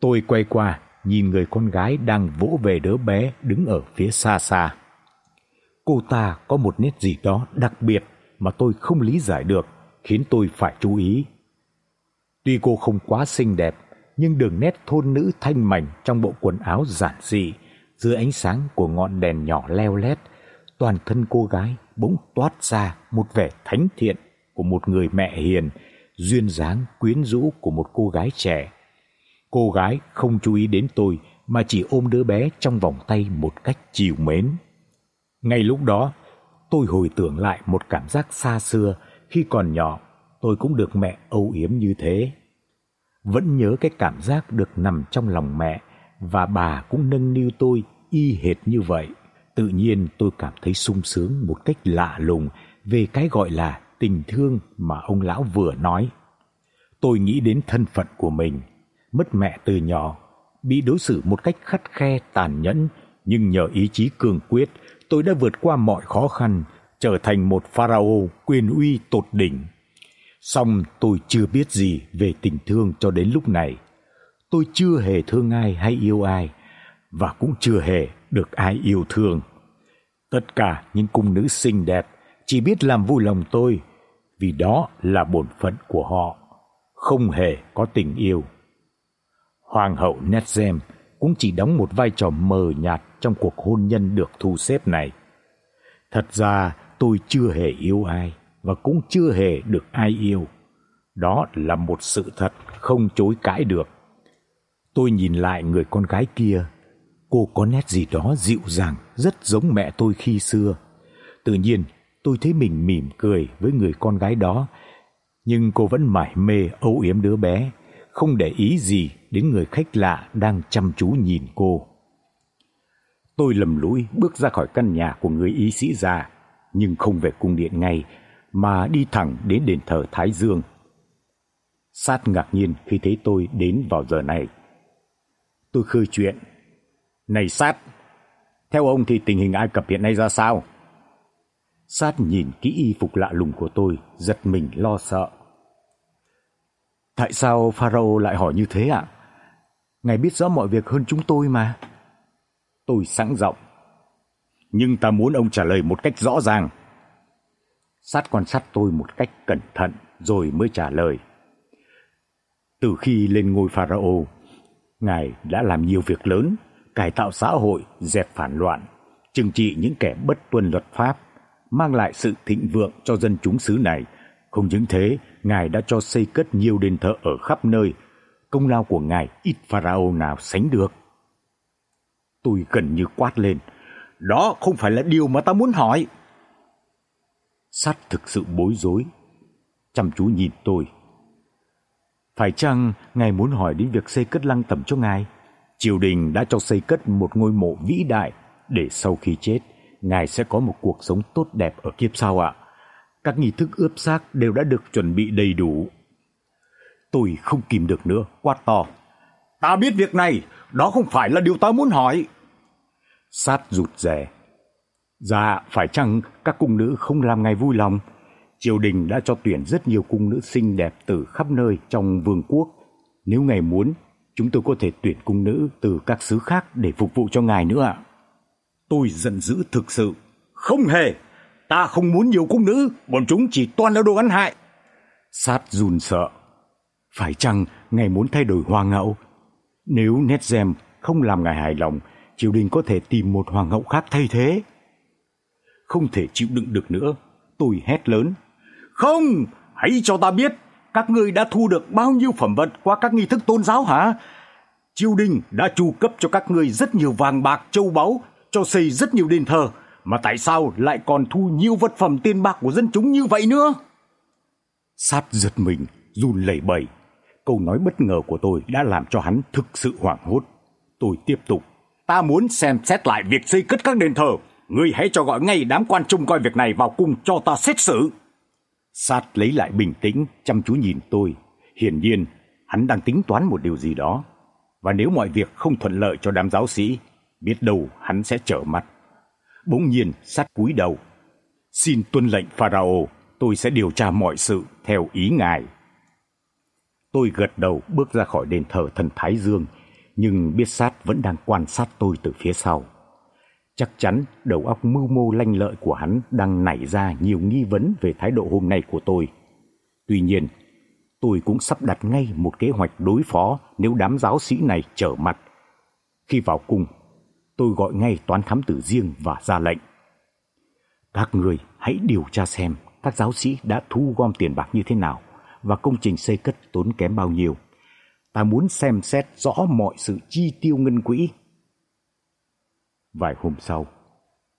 Tôi quay qua, nhìn người con gái đang vỗ về đứa bé đứng ở phía xa xa. Cô ta có một nét gì đó đặc biệt mà tôi không lý giải được, khiến tôi phải chú ý. Tuy cô không quá xinh đẹp, nhưng đường nét thôn nữ thanh mảnh trong bộ quần áo giản dị, dưới ánh sáng của ngọn đèn nhỏ leo lét, toàn thân cô gái bỗng toát ra một vẻ thánh thiện của một người mẹ hiền, duyên dáng quyến rũ của một cô gái trẻ. Cô gái không chú ý đến tôi mà chỉ ôm đứa bé trong vòng tay một cách trìu mến. Ngay lúc đó, tôi hồi tưởng lại một cảm giác xa xưa khi còn nhỏ, tôi cũng được mẹ âu yếm như thế. Vẫn nhớ cái cảm giác được nằm trong lòng mẹ và bà cũng nâng niu tôi y hệt như vậy. Tự nhiên tôi cảm thấy sung sướng một cách lạ lùng về cái gọi là tình thương mà ông lão vừa nói. Tôi nghĩ đến thân phận của mình, mất mẹ từ nhỏ, bị đối xử một cách khắt khe tàn nhẫn, nhưng nhờ ý chí cường quyết, tôi đã vượt qua mọi khó khăn, trở thành một pharaoh quyền uy tột đỉnh. Song tôi chưa biết gì về tình thương cho đến lúc này. Tôi chưa hề thương ai hay yêu ai và cũng chưa hề được ai yêu thương. Tất cả những cung nữ xinh đẹp chỉ biết làm vui lòng tôi, vì đó là bổn phận của họ, không hề có tình yêu. Hoàng hậu Netzem cũng chỉ đóng một vai trò mờ nhạt trong cuộc hôn nhân được thu xếp này. Thật ra tôi chưa hề yêu ai và cũng chưa hề được ai yêu. Đó là một sự thật không chối cãi được. Tôi nhìn lại người con gái kia Cô có nét gì đó dịu dàng, rất giống mẹ tôi khi xưa. Tự nhiên, tôi thấy mình mỉm cười với người con gái đó, nhưng cô vẫn mải mê âu yếm đứa bé, không để ý gì đến người khách lạ đang chăm chú nhìn cô. Tôi lầm lũi bước ra khỏi căn nhà của người y sĩ già, nhưng không về cung điện ngay mà đi thẳng đến đền thờ Thái Dương. Sát ngạc nhiên khi thấy tôi đến vào giờ này. Tôi khơi chuyện này sát, theo ông thì tình hình Ai Cập hiện nay ra sao? Sát nhìn kỹ y phục lạ lùng của tôi, giật mình lo sợ. Tại sao Pharaoh lại hỏi như thế ạ? Ngài biết rõ mọi việc hơn chúng tôi mà. Tôi sẵn giọng. Nhưng ta muốn ông trả lời một cách rõ ràng. Sát quan sát tôi một cách cẩn thận rồi mới trả lời. Từ khi lên ngôi Pharaoh, ngài đã làm nhiều việc lớn cải tạo xã hội, dẹp phản loạn, trừng trị những kẻ bất tuân luật pháp, mang lại sự thịnh vượng cho dân chúng xứ này. Không những thế, Ngài đã cho xây cất nhiều đền thờ ở khắp nơi, công lao của ngài ít pharaoh nào sánh được. Tôi gần như quát lên, đó không phải là điều mà ta muốn hỏi. Sát thực sự bối rối, chăm chú nhìn tôi. Phải chăng ngài muốn hỏi đến việc xây cất lăng tẩm cho ngài? Triều đình đã cho xây cất một ngôi mộ vĩ đại để sau khi chết, ngài sẽ có một cuộc sống tốt đẹp ở kiếp sau ạ. Các nghi thức ướp xác đều đã được chuẩn bị đầy đủ. Tôi không kìm được nữa, quát to. Ta biết việc này, đó không phải là điều ta muốn hỏi. Sát rụt rè. Dạ, phải chăng các cung nữ không làm ngài vui lòng? Triều đình đã cho tuyển rất nhiều cung nữ xinh đẹp từ khắp nơi trong vương quốc. Nếu ngài muốn, chúng tôi có thể tuyển cung nữ từ các xứ khác để phục vụ cho ngài nữa ạ. Tôi giận dữ thực sự. Không hề, ta không muốn nhiều cung nữ, bọn chúng chỉ toàn là đồ ăn hại. Sát run sợ. Phải chăng ngài muốn thay đổi hoàng hậu? Nếu Netzem không làm ngài hài lòng, triều đình có thể tìm một hoàng hậu khác thay thế. Không thể chịu đựng được nữa, tôi hét lớn. Không, hãy cho ta biết, các ngươi đã thu được bao nhiêu phẩm vật qua các nghi thức tôn giáo hả? Triều đình đã chu cấp cho các ngươi rất nhiều vàng bạc, châu báu, cho xây rất nhiều đền thờ, mà tại sao lại còn thu nhiều vật phẩm tiền bạc của dân chúng như vậy nữa? Sát giật mình, run lẩy bẩy. Câu nói bất ngờ của tôi đã làm cho hắn thực sự hoảng hốt. Tôi tiếp tục. Ta muốn xem xét lại việc xây cất các đền thờ. Ngươi hãy cho gọi ngay đám quan trung coi việc này vào cung cho ta xét xử. Sát lấy lại bình tĩnh, chăm chú nhìn tôi. Hiển nhiên, hắn đang tính toán một điều gì đó. Và nếu mọi việc không thuận lợi cho đám giáo sĩ, biết đâu hắn sẽ trở mặt. Bỗng nhiên, sát cúi đầu. Xin tuân lệnh Pharaoh, tôi sẽ điều tra mọi sự theo ý ngài. Tôi gật đầu bước ra khỏi đền thờ thần Thái Dương, nhưng biết sát vẫn đang quan sát tôi từ phía sau. Chắc chắn đầu óc mưu mô lanh lợi của hắn đang nảy ra nhiều nghi vấn về thái độ hôm nay của tôi. Tuy nhiên, tôi cũng sắp đặt ngay một kế hoạch đối phó nếu đám giáo sĩ này trở mặt. Khi vào cung, tôi gọi ngay toán khám tử riêng và ra lệnh. Các người hãy điều tra xem các giáo sĩ đã thu gom tiền bạc như thế nào và công trình xây cất tốn kém bao nhiêu. Ta muốn xem xét rõ mọi sự chi tiêu ngân quỹ. Vài hôm sau,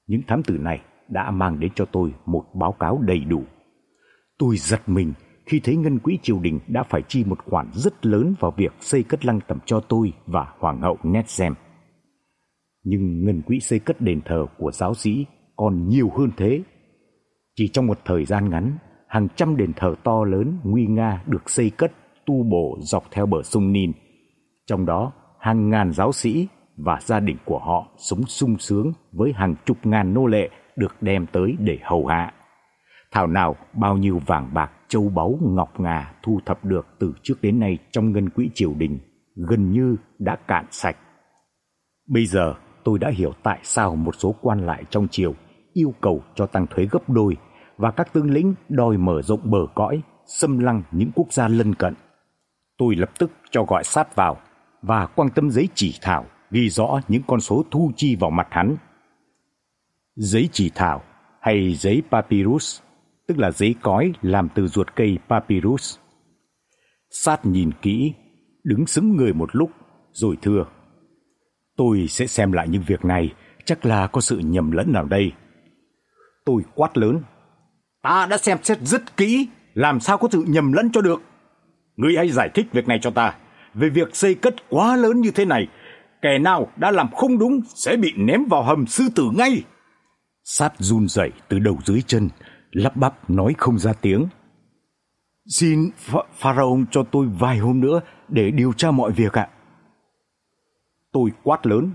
những thám tử này đã mang đến cho tôi một báo cáo đầy đủ. Tôi giật mình khi thấy ngân quỹ triều đình đã phải chi một khoản rất lớn vào việc xây cất lăng tẩm cho tôi và hoàng hậu Netzem. Nhưng ngân quỹ xây cất đền thờ của giáo sĩ còn nhiều hơn thế. Chỉ trong một thời gian ngắn, hàng trăm đền thờ to lớn nguy nga được xây cất tu bổ dọc theo bờ sông Nin. Trong đó, hàng ngàn giáo sĩ và gia đình của họ sống sung sướng với hàng chục ngàn nô lệ được đem tới để hầu hạ. Thảo nào bao nhiêu vàng bạc, châu báu, ngọc ngà thu thập được từ trước đến nay trong ngân quỹ triều đình gần như đã cạn sạch. Bây giờ tôi đã hiểu tại sao một số quan lại trong triều yêu cầu cho tăng thuế gấp đôi và các tướng lĩnh đòi mở rộng bờ cõi, xâm lăng những quốc gia lân cận. Tôi lập tức cho gọi sát vào và quăng tấm giấy chỉ thảo ghi rõ những con số thu chi vào mặt hắn. Giấy chỉ thảo hay giấy papyrus, tức là giấy cói làm từ ruột cây papyrus. Sát nhìn kỹ, đứng sững người một lúc rồi thưa: "Tôi sẽ xem lại những việc này, chắc là có sự nhầm lẫn nào đây." Tôi quát lớn: "Ta đã xem xét rất kỹ, làm sao có sự nhầm lẫn cho được? Ngươi hãy giải thích việc này cho ta." Về việc xây cất quá lớn như thế này kẻ nào đã làm không đúng sẽ bị ném vào hầm sư tử ngay. Sát run rẩy từ đầu dưới chân, lắp bắp nói không ra tiếng. Xin Pharaoh cho tôi vài hôm nữa để điều tra mọi việc ạ. Tôi quát lớn,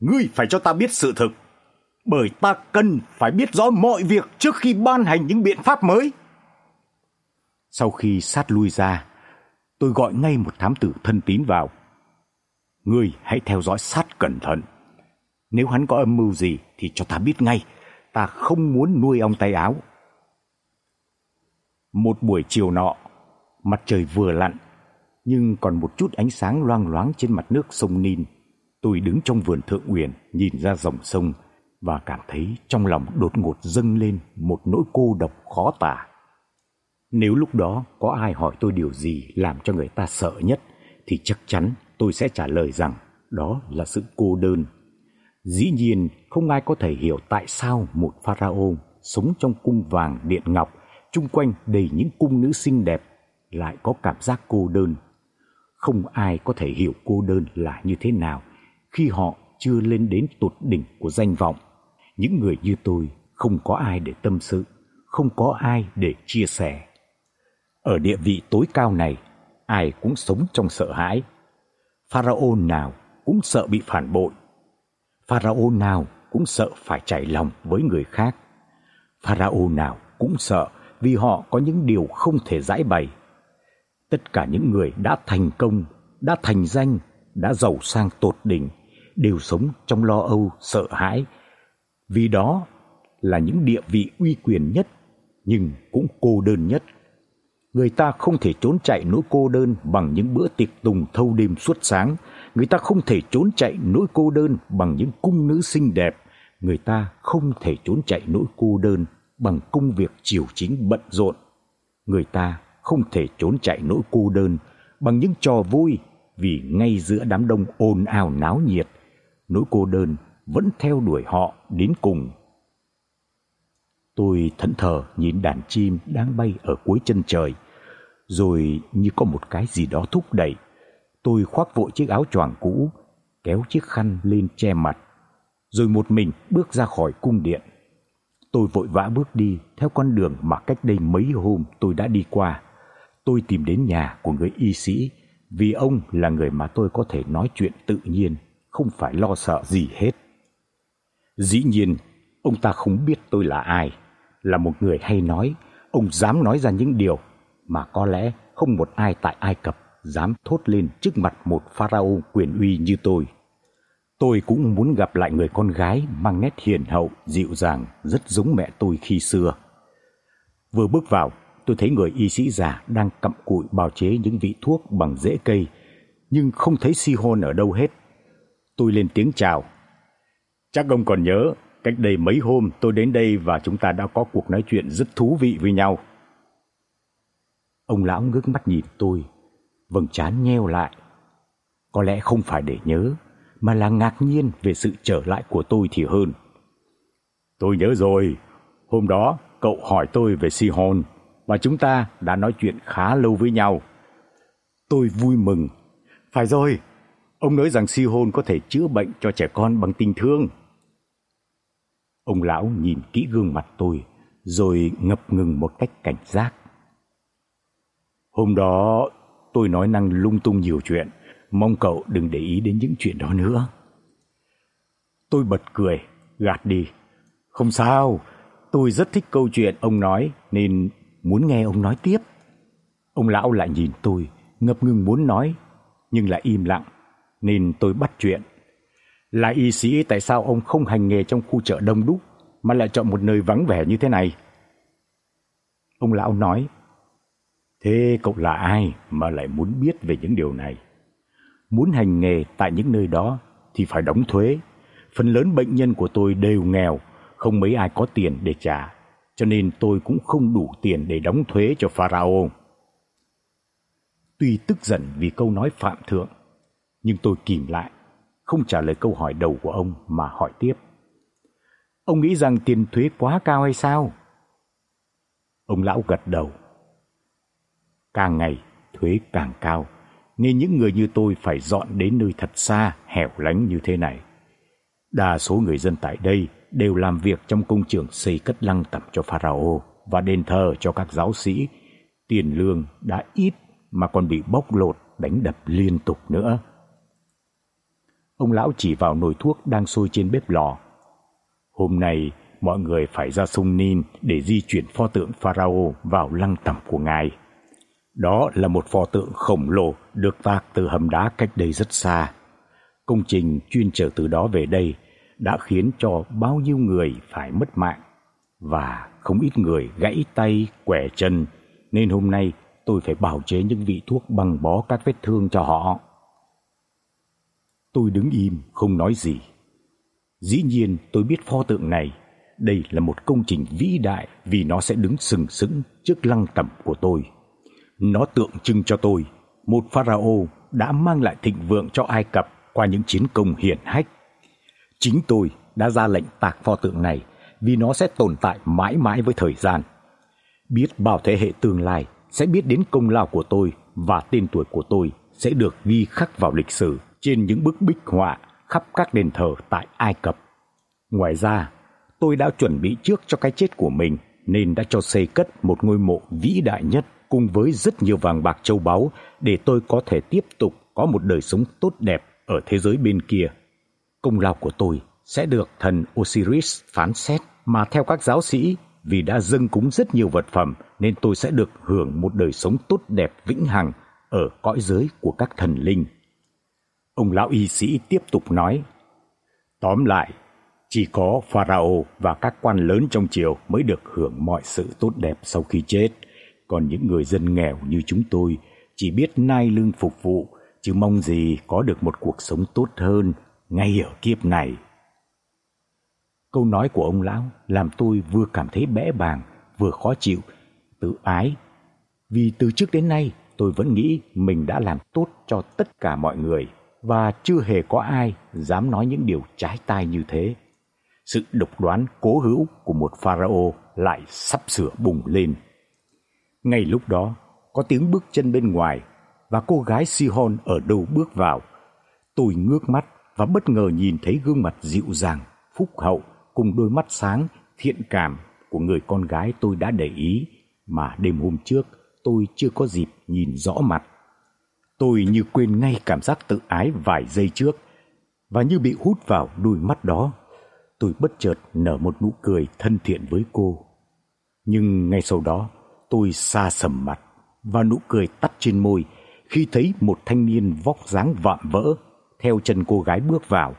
ngươi phải cho ta biết sự thực, bởi ta cần phải biết rõ mọi việc trước khi ban hành những biện pháp mới. Sau khi sát lui ra, tôi gọi ngay một thám tử thân tín vào ngươi hãy theo dõi sát cẩn thận. Nếu hắn có âm mưu gì thì cho ta biết ngay, ta không muốn nuôi ông tay áo. Một buổi chiều nọ, mặt trời vừa lặn, nhưng còn một chút ánh sáng loang loáng trên mặt nước sông Nin. Tôi đứng trong vườn thượng uyển nhìn ra dòng sông và cảm thấy trong lòng đột ngột dâng lên một nỗi cô độc khó tả. Nếu lúc đó có ai hỏi tôi điều gì làm cho người ta sợ nhất thì chắc chắn tôi sẽ trả lời rằng đó là sự cô đơn. Dĩ nhiên, không ai có thể hiểu tại sao một pharaoh sống trong cung vàng điện ngọc, chung quanh đầy những cung nữ xinh đẹp lại có cảm giác cô đơn. Không ai có thể hiểu cô đơn là như thế nào khi họ chưa lên đến tột đỉnh của danh vọng. Những người như tôi không có ai để tâm sự, không có ai để chia sẻ. Ở địa vị tối cao này, ai cũng sống trong sợ hãi. Pharaoh nào cũng sợ bị phản bội. Pharaoh nào cũng sợ phải trải lòng với người khác. Pharaoh nào cũng sợ vì họ có những điều không thể giải bày. Tất cả những người đã thành công, đã thành danh, đã giàu sang tột đỉnh đều sống trong lo âu, sợ hãi. Vì đó là những địa vị uy quyền nhất nhưng cũng cô đơn nhất. Người ta không thể trốn chạy nỗi cô đơn bằng những bữa tiệc tùng thâu đêm suốt sáng, người ta không thể trốn chạy nỗi cô đơn bằng những cung nữ xinh đẹp, người ta không thể trốn chạy nỗi cô đơn bằng công việc chiều chính bận rộn. Người ta không thể trốn chạy nỗi cô đơn bằng những trò vui vì ngay giữa đám đông ồn ào náo nhiệt, nỗi cô đơn vẫn theo đuổi họ đến cùng. Tôi thẫn thờ nhìn đàn chim đang bay ở cuối chân trời, rồi như có một cái gì đó thúc đẩy, tôi khoác vội chiếc áo choàng cũ, kéo chiếc khăn lên che mặt, rồi một mình bước ra khỏi cung điện. Tôi vội vã bước đi theo con đường mà cách đây mấy hôm tôi đã đi qua. Tôi tìm đến nhà của người y sĩ vì ông là người mà tôi có thể nói chuyện tự nhiên, không phải lo sợ gì hết. Dĩ nhiên, ông ta không biết tôi là ai, là một người hay nói, ông dám nói ra những điều mà có lẽ không một ai tại Ai Cập dám thốt lên trước mặt một pharaoh quyền uy như tôi. Tôi cũng muốn gặp lại người con gái mang nét hiền hậu, dịu dàng, rất giống mẹ tôi khi xưa. Vừa bước vào, tôi thấy người y sĩ già đang cặm cụi bào chế những vị thuốc bằng rễ cây, nhưng không thấy Sihon ở đâu hết. Tôi lên tiếng chào. Chắc ông còn nhớ, cách đây mấy hôm tôi đến đây và chúng ta đã có cuộc nói chuyện rất thú vị với nhau. Ông lão ngước mắt nhìn tôi, vầng trán nheo lại. Có lẽ không phải để nhớ, mà là ngạc nhiên về sự trở lại của tôi thì hơn. Tôi nhớ rồi, hôm đó cậu hỏi tôi về Sihon và chúng ta đã nói chuyện khá lâu với nhau. Tôi vui mừng. Phải rồi, ông nói rằng Sihon có thể chữa bệnh cho trẻ con bằng tình thương. Ông lão nhìn kỹ gương mặt tôi, rồi ngập ngừng một cách cảnh giác. Hôm đó tôi nói năng lung tung nhiều chuyện, mong cậu đừng để ý đến những chuyện đó nữa. Tôi bật cười, gạt đi. Không sao, tôi rất thích câu chuyện ông nói nên muốn nghe ông nói tiếp. Ông lão lại nhìn tôi, ngập ngừng muốn nói nhưng lại im lặng, nên tôi bắt chuyện. Là y sĩ tại sao ông không hành nghề trong khu chợ đông đúc mà lại chọn một nơi vắng vẻ như thế này? Ông lão nói: "Thế cậu là ai mà lại muốn biết về những điều này?" Muốn hành nghề tại những nơi đó thì phải đóng thuế. Phần lớn bệnh nhân của tôi đều nghèo, không mấy ai có tiền để trả, cho nên tôi cũng không đủ tiền để đóng thuế cho pharaoh. Tuy tức giận vì câu nói phạm thượng, nhưng tôi kìm lại, không trả lời câu hỏi đầu của ông mà hỏi tiếp. Ông nghĩ rằng tiền thuế quá cao hay sao? Ông lão gật đầu. Càng ngày thuế càng cao nên những người như tôi phải dọn đến nơi thật xa, hẻo lánh như thế này. Đa số người dân tại đây đều làm việc trong công trường xây cất lăng tẩm cho pharaoh và đền thờ cho các giáo sĩ. Tiền lương đã ít mà còn bị bóc lột, đánh đập liên tục nữa. Ông lão chỉ vào nồi thuốc đang sôi trên bếp lò. Hôm nay mọi người phải ra sông Nin để di chuyển pho tượng pharaoh vào lăng tẩm của ngài. Đó là một pho tượng khổng lồ được vác từ hầm đá cách đây rất xa. Công trình chuyên chở từ đó về đây đã khiến cho bao nhiêu người phải mất mạng và không ít người gãy tay, quẻ chân nên hôm nay tôi phải bào chế những vị thuốc băng bó các vết thương cho họ. Tôi đứng im không nói gì. Dĩ nhiên tôi biết pho tượng này đây là một công trình vĩ đại vì nó sẽ đứng sừng sững trước lăng tẩm của tôi. Nó tượng trưng cho tôi một pharaoh đã mang lại thịnh vượng cho Ai Cập qua những chiến công hiển hách. Chính tôi đã ra lệnh tạc pho tượng này vì nó sẽ tồn tại mãi mãi với thời gian. Biết bao thế hệ tương lai sẽ biết đến công lao của tôi và tên tuổi của tôi sẽ được ghi khắc vào lịch sử trên những bức bích họa khắp các đền thờ tại Ai Cập. Ngoài ra, tôi đã chuẩn bị trước cho cái chết của mình nên đã cho xây cất một ngôi mộ vĩ đại nhất cùng với rất nhiều vàng bạc châu báu để tôi có thể tiếp tục có một đời sống tốt đẹp ở thế giới bên kia. Công lao của tôi sẽ được thần Osiris phán xét mà theo các giáo sĩ vì đã dâng cúng rất nhiều vật phẩm nên tôi sẽ được hưởng một đời sống tốt đẹp vĩnh hằng ở cõi giới của các thần linh. Ông lão y sĩ tiếp tục nói: Tóm lại, chỉ có pharaoh và các quan lớn trong triều mới được hưởng mọi sự tốt đẹp sau khi chết, còn những người dân nghèo như chúng tôi chỉ biết nai lưng phục vụ chứ mong gì có được một cuộc sống tốt hơn ngay ở kiếp này. Câu nói của ông lão làm tôi vừa cảm thấy bẽ bàng, vừa khó chịu, tự ái. Vì từ trước đến nay tôi vẫn nghĩ mình đã làm tốt cho tất cả mọi người và chưa hề có ai dám nói những điều trái tai như thế. Sự độc đoán cố hữu của một pharaoh lại sắp sửa bùng lên. Ngay lúc đó, có tiếng bước chân bên ngoài và cô gái Sihon ở đâu bước vào. Tôi ngước mắt và bất ngờ nhìn thấy gương mặt dịu dàng, phúc hậu cùng đôi mắt sáng, thiện cảm của người con gái tôi đã để ý mà đêm hôm trước tôi chưa có dịp nhìn rõ mặt. Tôi như quên ngay cảm giác tự ái vài giây trước và như bị hút vào đôi mắt đó. Tôi bất chợt nở một nụ cười thân thiện với cô. Nhưng ngay sau đó, tôi xa sầm mặt và nụ cười tắt trên môi khi thấy một thanh niên vóc dáng vạm vỡ theo chân cô gái bước vào.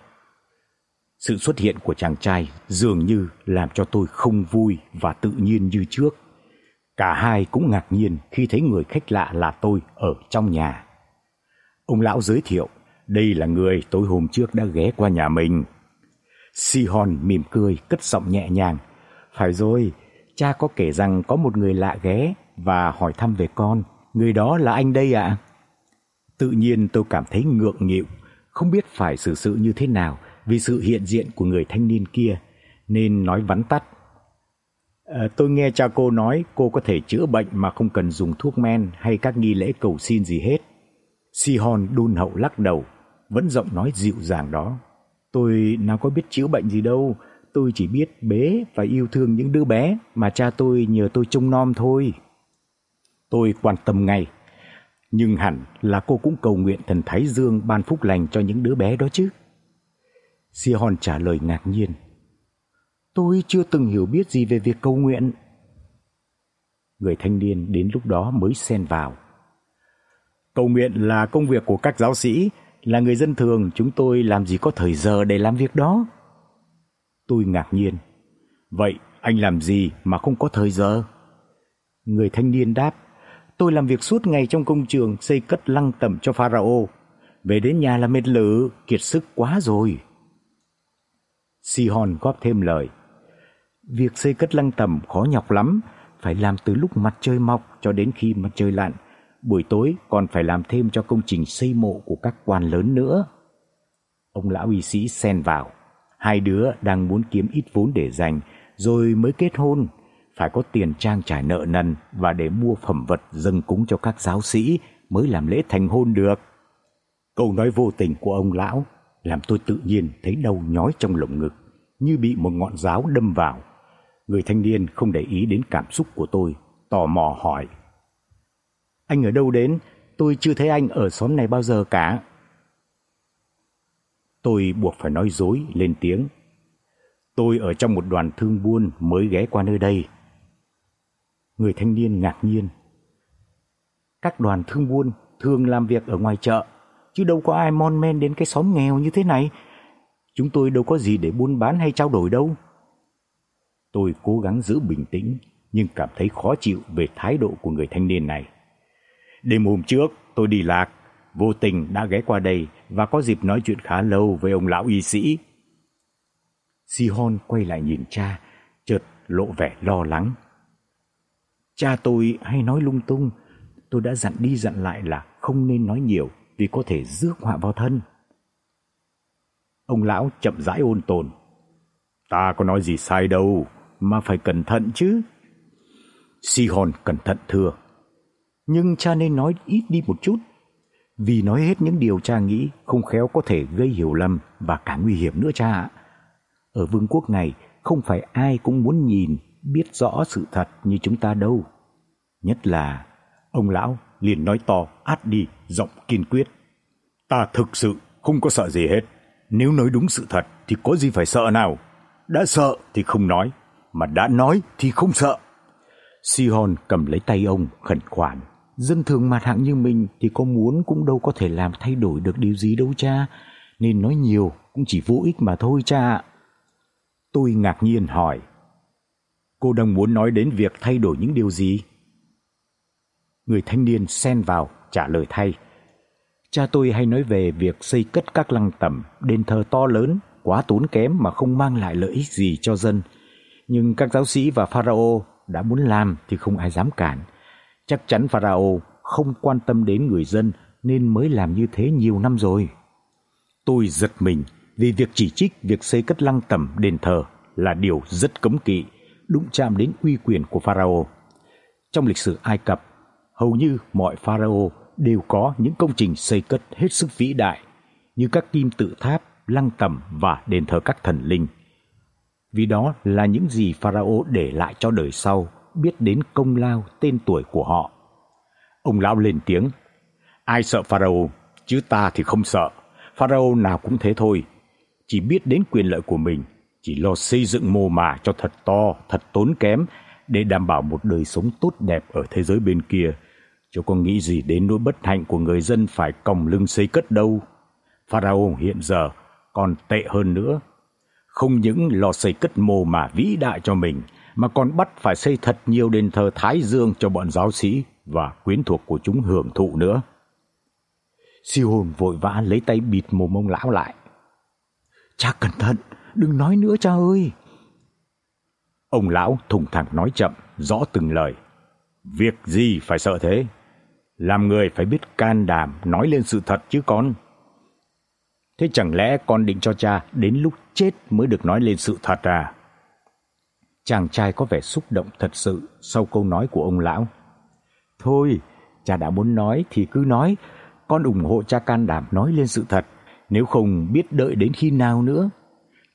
Sự xuất hiện của chàng trai dường như làm cho tôi không vui và tự nhiên như trước. Cả hai cũng ngạc nhiên khi thấy người khách lạ là tôi ở trong nhà. Ông lão giới thiệu, đây là người tối hôm trước đã ghé qua nhà mình. Sihon mỉm cười, cất giọng nhẹ nhàng, "Phải rồi, cha có kể rằng có một người lạ ghé và hỏi thăm về con, người đó là anh đây ạ." Tự nhiên tôi cảm thấy ngượng nghịu, không biết phải xử sự như thế nào vì sự hiện diện của người thanh niên kia nên nói vắn tắt. À, tôi nghe cha cô nói cô có thể chữa bệnh mà không cần dùng thuốc men hay các nghi lễ cầu xin gì hết. Sihon đun hậu lắc đầu, vẫn giọng nói dịu dàng đó. Tôi nào có biết chữa bệnh gì đâu, tôi chỉ biết bế và yêu thương những đứa bé mà cha tôi nhờ tôi trông nom thôi. Tôi quan tâm ngay, nhưng hẳn là cô cũng cầu nguyện thần Thái Dương ban phúc lành cho những đứa bé đó chứ. si hòn trả lời ngạc nhiên. Tôi chưa từng hiểu biết gì về việc cầu nguyện. Người thanh niên đến lúc đó mới xen vào. Cầu nguyện là công việc của các giáo sĩ, là người dân thường chúng tôi làm gì có thời giờ để làm việc đó. Tôi ngạc nhiên. Vậy anh làm gì mà không có thời giờ? Người thanh niên đáp, tôi làm việc suốt ngày trong công trường xây cất lăng tẩm cho pharaoh. Về đến nhà là mệt lử, kiệt sức quá rồi. Sihon góp thêm lời. Việc xây cất lăng tẩm khó nhọc lắm, phải làm từ lúc mặt trời mọc cho đến khi mặt trời lặn. Buổi tối còn phải làm thêm cho công trình xây mộ của các quan lớn nữa. Ông lão y sĩ xen vào. Hai đứa đang muốn kiếm ít vốn để dành rồi mới kết hôn, phải có tiền trang trải nợ nần và để mua phẩm vật dâng cúng cho các giáo sĩ mới làm lễ thành hôn được. Câu nói vô tình của ông lão làm tôi tự nhiên thấy đau nhói trong lồng ngực, như bị một ngọn giáo đâm vào. Người thanh niên không để ý đến cảm xúc của tôi, tò mò hỏi: "Anh ở đâu đến? Tôi chưa thấy anh ở xóm này bao giờ cả." Tôi buộc phải nói dối lên tiếng. "Tôi ở trong một đoàn thương buôn mới ghé qua nơi đây." Người thanh niên ngạc nhiên. Các đoàn thương buôn thường làm việc ở ngoài chợ chứ đâu có ai mon men đến cái xóm nghèo như thế này. Chúng tôi đâu có gì để buôn bán hay trao đổi đâu. Tôi cố gắng giữ bình tĩnh nhưng cảm thấy khó chịu về thái độ của người thanh niên này. Đêm hôm trước, tôi đi lạc, vô tình đã ghé qua đây và có dịp nói chuyện khá lâu với ông lão y sĩ. Sihon quay lại nhìn cha, chợt lộ vẻ lo lắng. Cha tôi hay nói lung tung, tôi đã dặn đi dặn lại là không nên nói nhiều vì có thể rước họa vào thân. Ông lão chậm rãi ôn tồn. Ta có nói gì sai đâu, mà phải cẩn thận chứ. Sihon cẩn thận thưa. Nhưng cha nên nói ít đi một chút. Vì nói hết những điều cha nghĩ không khéo có thể gây hiểu lầm và cả nguy hiểm nữa cha ạ. Ở vương quốc này không phải ai cũng muốn nhìn, biết rõ sự thật như chúng ta đâu. Nhất là ông lão liền nói to át đi, giọng kiên quyết. Ta thực sự không có sợ gì hết. Nếu nói đúng sự thật thì có gì phải sợ nào? Đã sợ thì không nói, mà đã nói thì không sợ. Sihon cầm lấy tay ông khẩn khoản. Dân thường mặt hạng như mình thì có muốn cũng đâu có thể làm thay đổi được điều gì đâu cha, nên nói nhiều cũng chỉ vô ích mà thôi cha. Tôi ngạc nhiên hỏi: "Cô đang muốn nói đến việc thay đổi những điều gì?" Người thanh niên xen vào trả lời thay: Cha tôi hay nói về việc xây cất các lăng tẩm, đền thờ to lớn, quá tốn kém mà không mang lại lợi ích gì cho dân. Nhưng các giáo sĩ và pharaoh đã muốn làm thì không ai dám cản. Chắc chắn pharaoh không quan tâm đến người dân nên mới làm như thế nhiều năm rồi. Tôi giật mình vì việc chỉ trích việc xây cất lăng tẩm đền thờ là điều rất cấm kỵ, đụng chạm đến uy quyền của pharaoh. Trong lịch sử Ai Cập, hầu như mọi pharaoh đều có những công trình xây cất hết sức vĩ đại như các kim tự tháp, lăng tẩm và đền thờ các thần linh. Vì đó là những gì pharaoh để lại cho đời sau, biết đến công lao, tên tuổi của họ. Ông lão lên tiếng: "Ai sợ pharaoh, chứ ta thì không sợ. Pharaoh nào cũng thế thôi, chỉ biết đến quyền lợi của mình, chỉ lo xây dựng mồ mả cho thật to, thật tốn kém để đảm bảo một đời sống tốt đẹp ở thế giới bên kia." Chứ có nghĩ gì đến nỗi bất hạnh của người dân phải còng lưng xây cất đâu. Pharaoh hiện giờ còn tệ hơn nữa. Không những lo xây cất mồ mà vĩ đại cho mình, mà còn bắt phải xây thật nhiều đền thờ Thái Dương cho bọn giáo sĩ và quyến thuộc của chúng hưởng thụ nữa. Siêu hồn vội vã lấy tay bịt mồm ông lão lại. Cha cẩn thận, đừng nói nữa cha ơi. Ông lão thùng thẳng nói chậm, rõ từng lời. Việc gì phải sợ thế? Làm người phải biết can đảm nói lên sự thật chứ con. Thế chẳng lẽ con định cho cha đến lúc chết mới được nói lên sự thật à? Chàng trai có vẻ xúc động thật sự sau câu nói của ông lão. Thôi, cha đã muốn nói thì cứ nói, con ủng hộ cha can đảm nói lên sự thật, nếu không biết đợi đến khi nào nữa.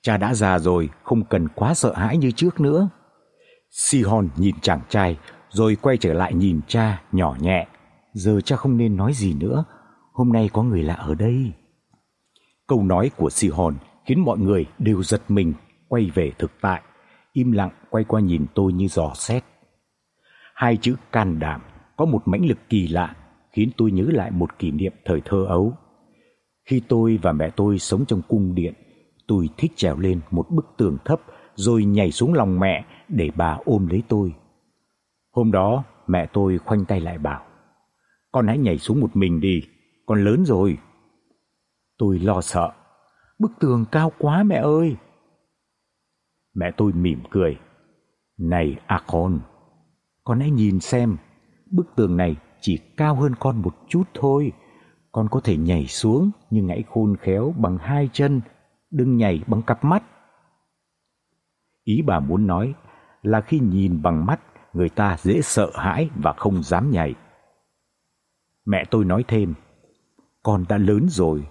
Cha đã già rồi, không cần quá sợ hãi như trước nữa. Sihon nhìn chàng trai rồi quay trở lại nhìn cha nhỏ nhẹ giờ cha không nên nói gì nữa, hôm nay có người lạ ở đây. Câu nói của Sihon khiến mọi người đều giật mình, quay về thực tại, im lặng quay qua nhìn tôi như dò xét. Hai chữ can đảm có một mãnh lực kỳ lạ, khiến tôi nhớ lại một kỷ niệm thời thơ ấu. Khi tôi và mẹ tôi sống trong cung điện, tôi thích trèo lên một bức tường thấp rồi nhảy xuống lòng mẹ để bà ôm lấy tôi. Hôm đó, mẹ tôi khoanh tay lại bảo: con hãy nhảy xuống một mình đi, con lớn rồi. Tôi lo sợ, bức tường cao quá mẹ ơi. Mẹ tôi mỉm cười. Này Akon, con, con hãy nhìn xem, bức tường này chỉ cao hơn con một chút thôi. Con có thể nhảy xuống nhưng hãy khôn khéo bằng hai chân, đừng nhảy bằng cặp mắt. Ý bà muốn nói là khi nhìn bằng mắt, người ta dễ sợ hãi và không dám nhảy. Mẹ tôi nói thêm, con đã lớn rồi,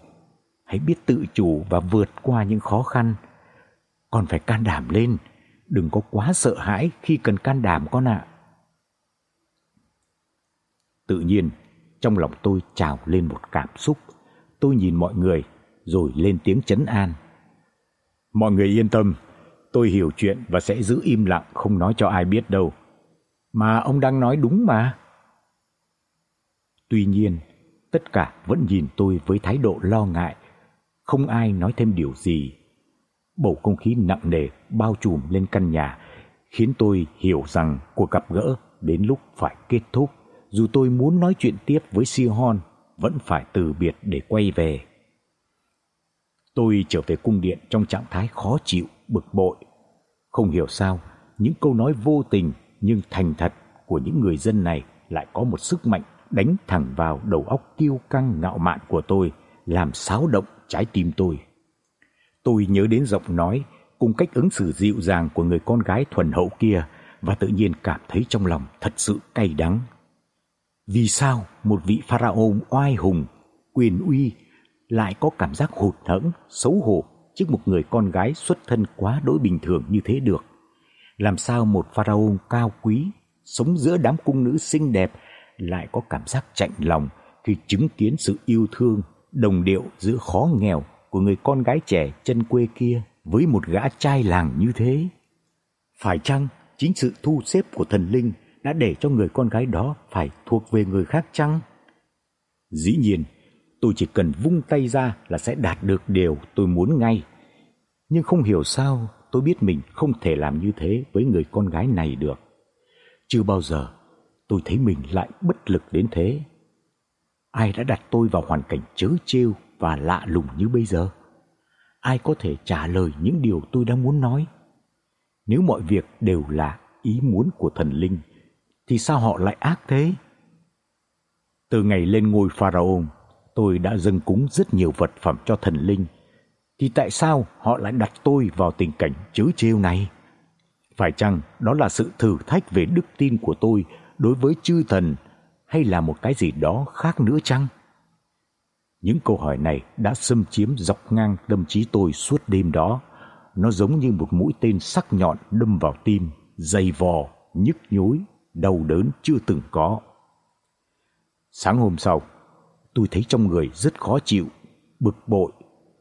hãy biết tự chủ và vượt qua những khó khăn. Con phải can đảm lên, đừng có quá sợ hãi khi cần can đảm con ạ. Tự nhiên, trong lòng tôi trào lên một cảm xúc. Tôi nhìn mọi người rồi lên tiếng trấn an. Mọi người yên tâm, tôi hiểu chuyện và sẽ giữ im lặng không nói cho ai biết đâu. Mà ông đang nói đúng mà. Tuy nhiên, tất cả vẫn nhìn tôi với thái độ lo ngại, không ai nói thêm điều gì. Bầu không khí nặng nề bao trùm lên căn nhà, khiến tôi hiểu rằng cuộc gặp gỡ đến lúc phải kết thúc, dù tôi muốn nói chuyện tiếp với Sihon vẫn phải từ biệt để quay về. Tôi trở về cung điện trong trạng thái khó chịu, bực bội. Không hiểu sao, những câu nói vô tình nhưng thành thật của những người dân này lại có một sức mạnh đánh thẳng vào đầu óc kiêu căng ngạo mạn của tôi, làm xáo động trái tim tôi. Tôi nhớ đến giọng nói cùng cách ứng xử dịu dàng của người con gái thuần hậu kia và tự nhiên cảm thấy trong lòng thật sự cay đắng. Vì sao một vị pharaoh oai hùng, quyền uy lại có cảm giác hụt hẫng, xấu hổ trước một người con gái xuất thân quá đối bình thường như thế được? Làm sao một pharaoh cao quý, sống giữa đám cung nữ xinh đẹp lại có cảm giác chạnh lòng khi chứng kiến sự yêu thương đồng điệu giữa khó nghèo của người con gái trẻ chân quê kia với một gã trai làng như thế? Phải chăng chính sự thu xếp của thần linh đã để cho người con gái đó phải thuộc về người khác chăng? Dĩ nhiên, tôi chỉ cần vung tay ra là sẽ đạt được điều tôi muốn ngay. Nhưng không hiểu sao tôi biết mình không thể làm như thế với người con gái này được. Chưa bao giờ tôi thấy mình lại bất lực đến thế. Ai đã đặt tôi vào hoàn cảnh chớ trêu và lạ lùng như bây giờ? Ai có thể trả lời những điều tôi đang muốn nói? Nếu mọi việc đều là ý muốn của thần linh thì sao họ lại ác thế? Từ ngày lên ngôi pharaoh, tôi đã dâng cúng rất nhiều vật phẩm cho thần linh, thì tại sao họ lại đặt tôi vào tình cảnh chớ trêu này? Phải chăng đó là sự thử thách về đức tin của tôi đối với chư thần hay là một cái gì đó khác nữa chăng? Những câu hỏi này đã xâm chiếm dọc ngang tâm trí tôi suốt đêm đó. Nó giống như một mũi tên sắc nhọn đâm vào tim, dày vò, nhức nhối, đau đớn chưa từng có. Sáng hôm sau, tôi thấy trong người rất khó chịu, bực bội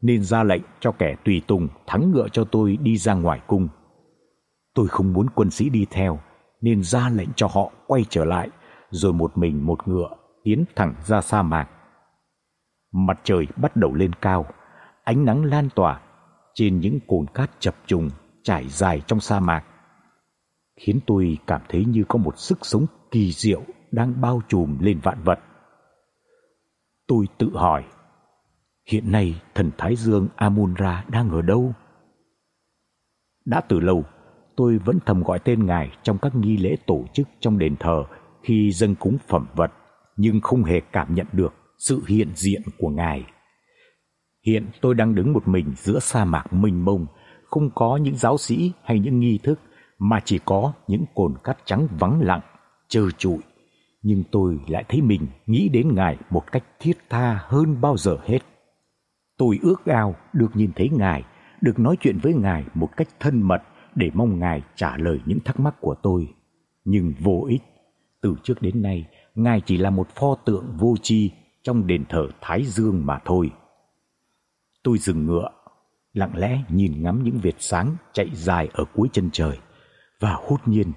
nên ra lệnh cho kẻ tùy tùng thắng ngựa cho tôi đi ra ngoài cung. Tôi không muốn quân sĩ đi theo nên ra lệnh cho họ quay trở lại rồi một mình một ngựa tiến thẳng ra sa mạc. Mặt trời bắt đầu lên cao, ánh nắng lan tỏa trên những cồn cát chập trùng trải dài trong sa mạc, khiến tôi cảm thấy như có một sức sống kỳ diệu đang bao trùm lên vạn vật. Tôi tự hỏi, hiện nay thần Thái Dương Amun-Ra đang ở đâu? Đã từ lâu, tôi vẫn thầm gọi tên ngài trong các nghi lễ tổ chức trong đền thờ khi dâng cúng phẩm vật, nhưng không hề cảm nhận được sự hiện diện của ngài. Hiện tôi đang đứng một mình giữa sa mạc mênh mông, không có những giáo sĩ hay những nghi thức mà chỉ có những cồn cát trắng vắng lặng, trơ trụi. Nhưng tôi lại thấy mình nghĩ đến ngài một cách thiết tha hơn bao giờ hết. Tôi ước ao được nhìn thấy ngài, được nói chuyện với ngài một cách thân mật để mong ngài trả lời những thắc mắc của tôi, nhưng vô ích. Từ trước đến nay, ngài chỉ là một pho tượng vô tri trong đền thờ Thái Dương mà thôi. Tôi dừng ngựa, lặng lẽ nhìn ngắm những vệt sáng chạy dài ở cuối chân trời và hốt nhiên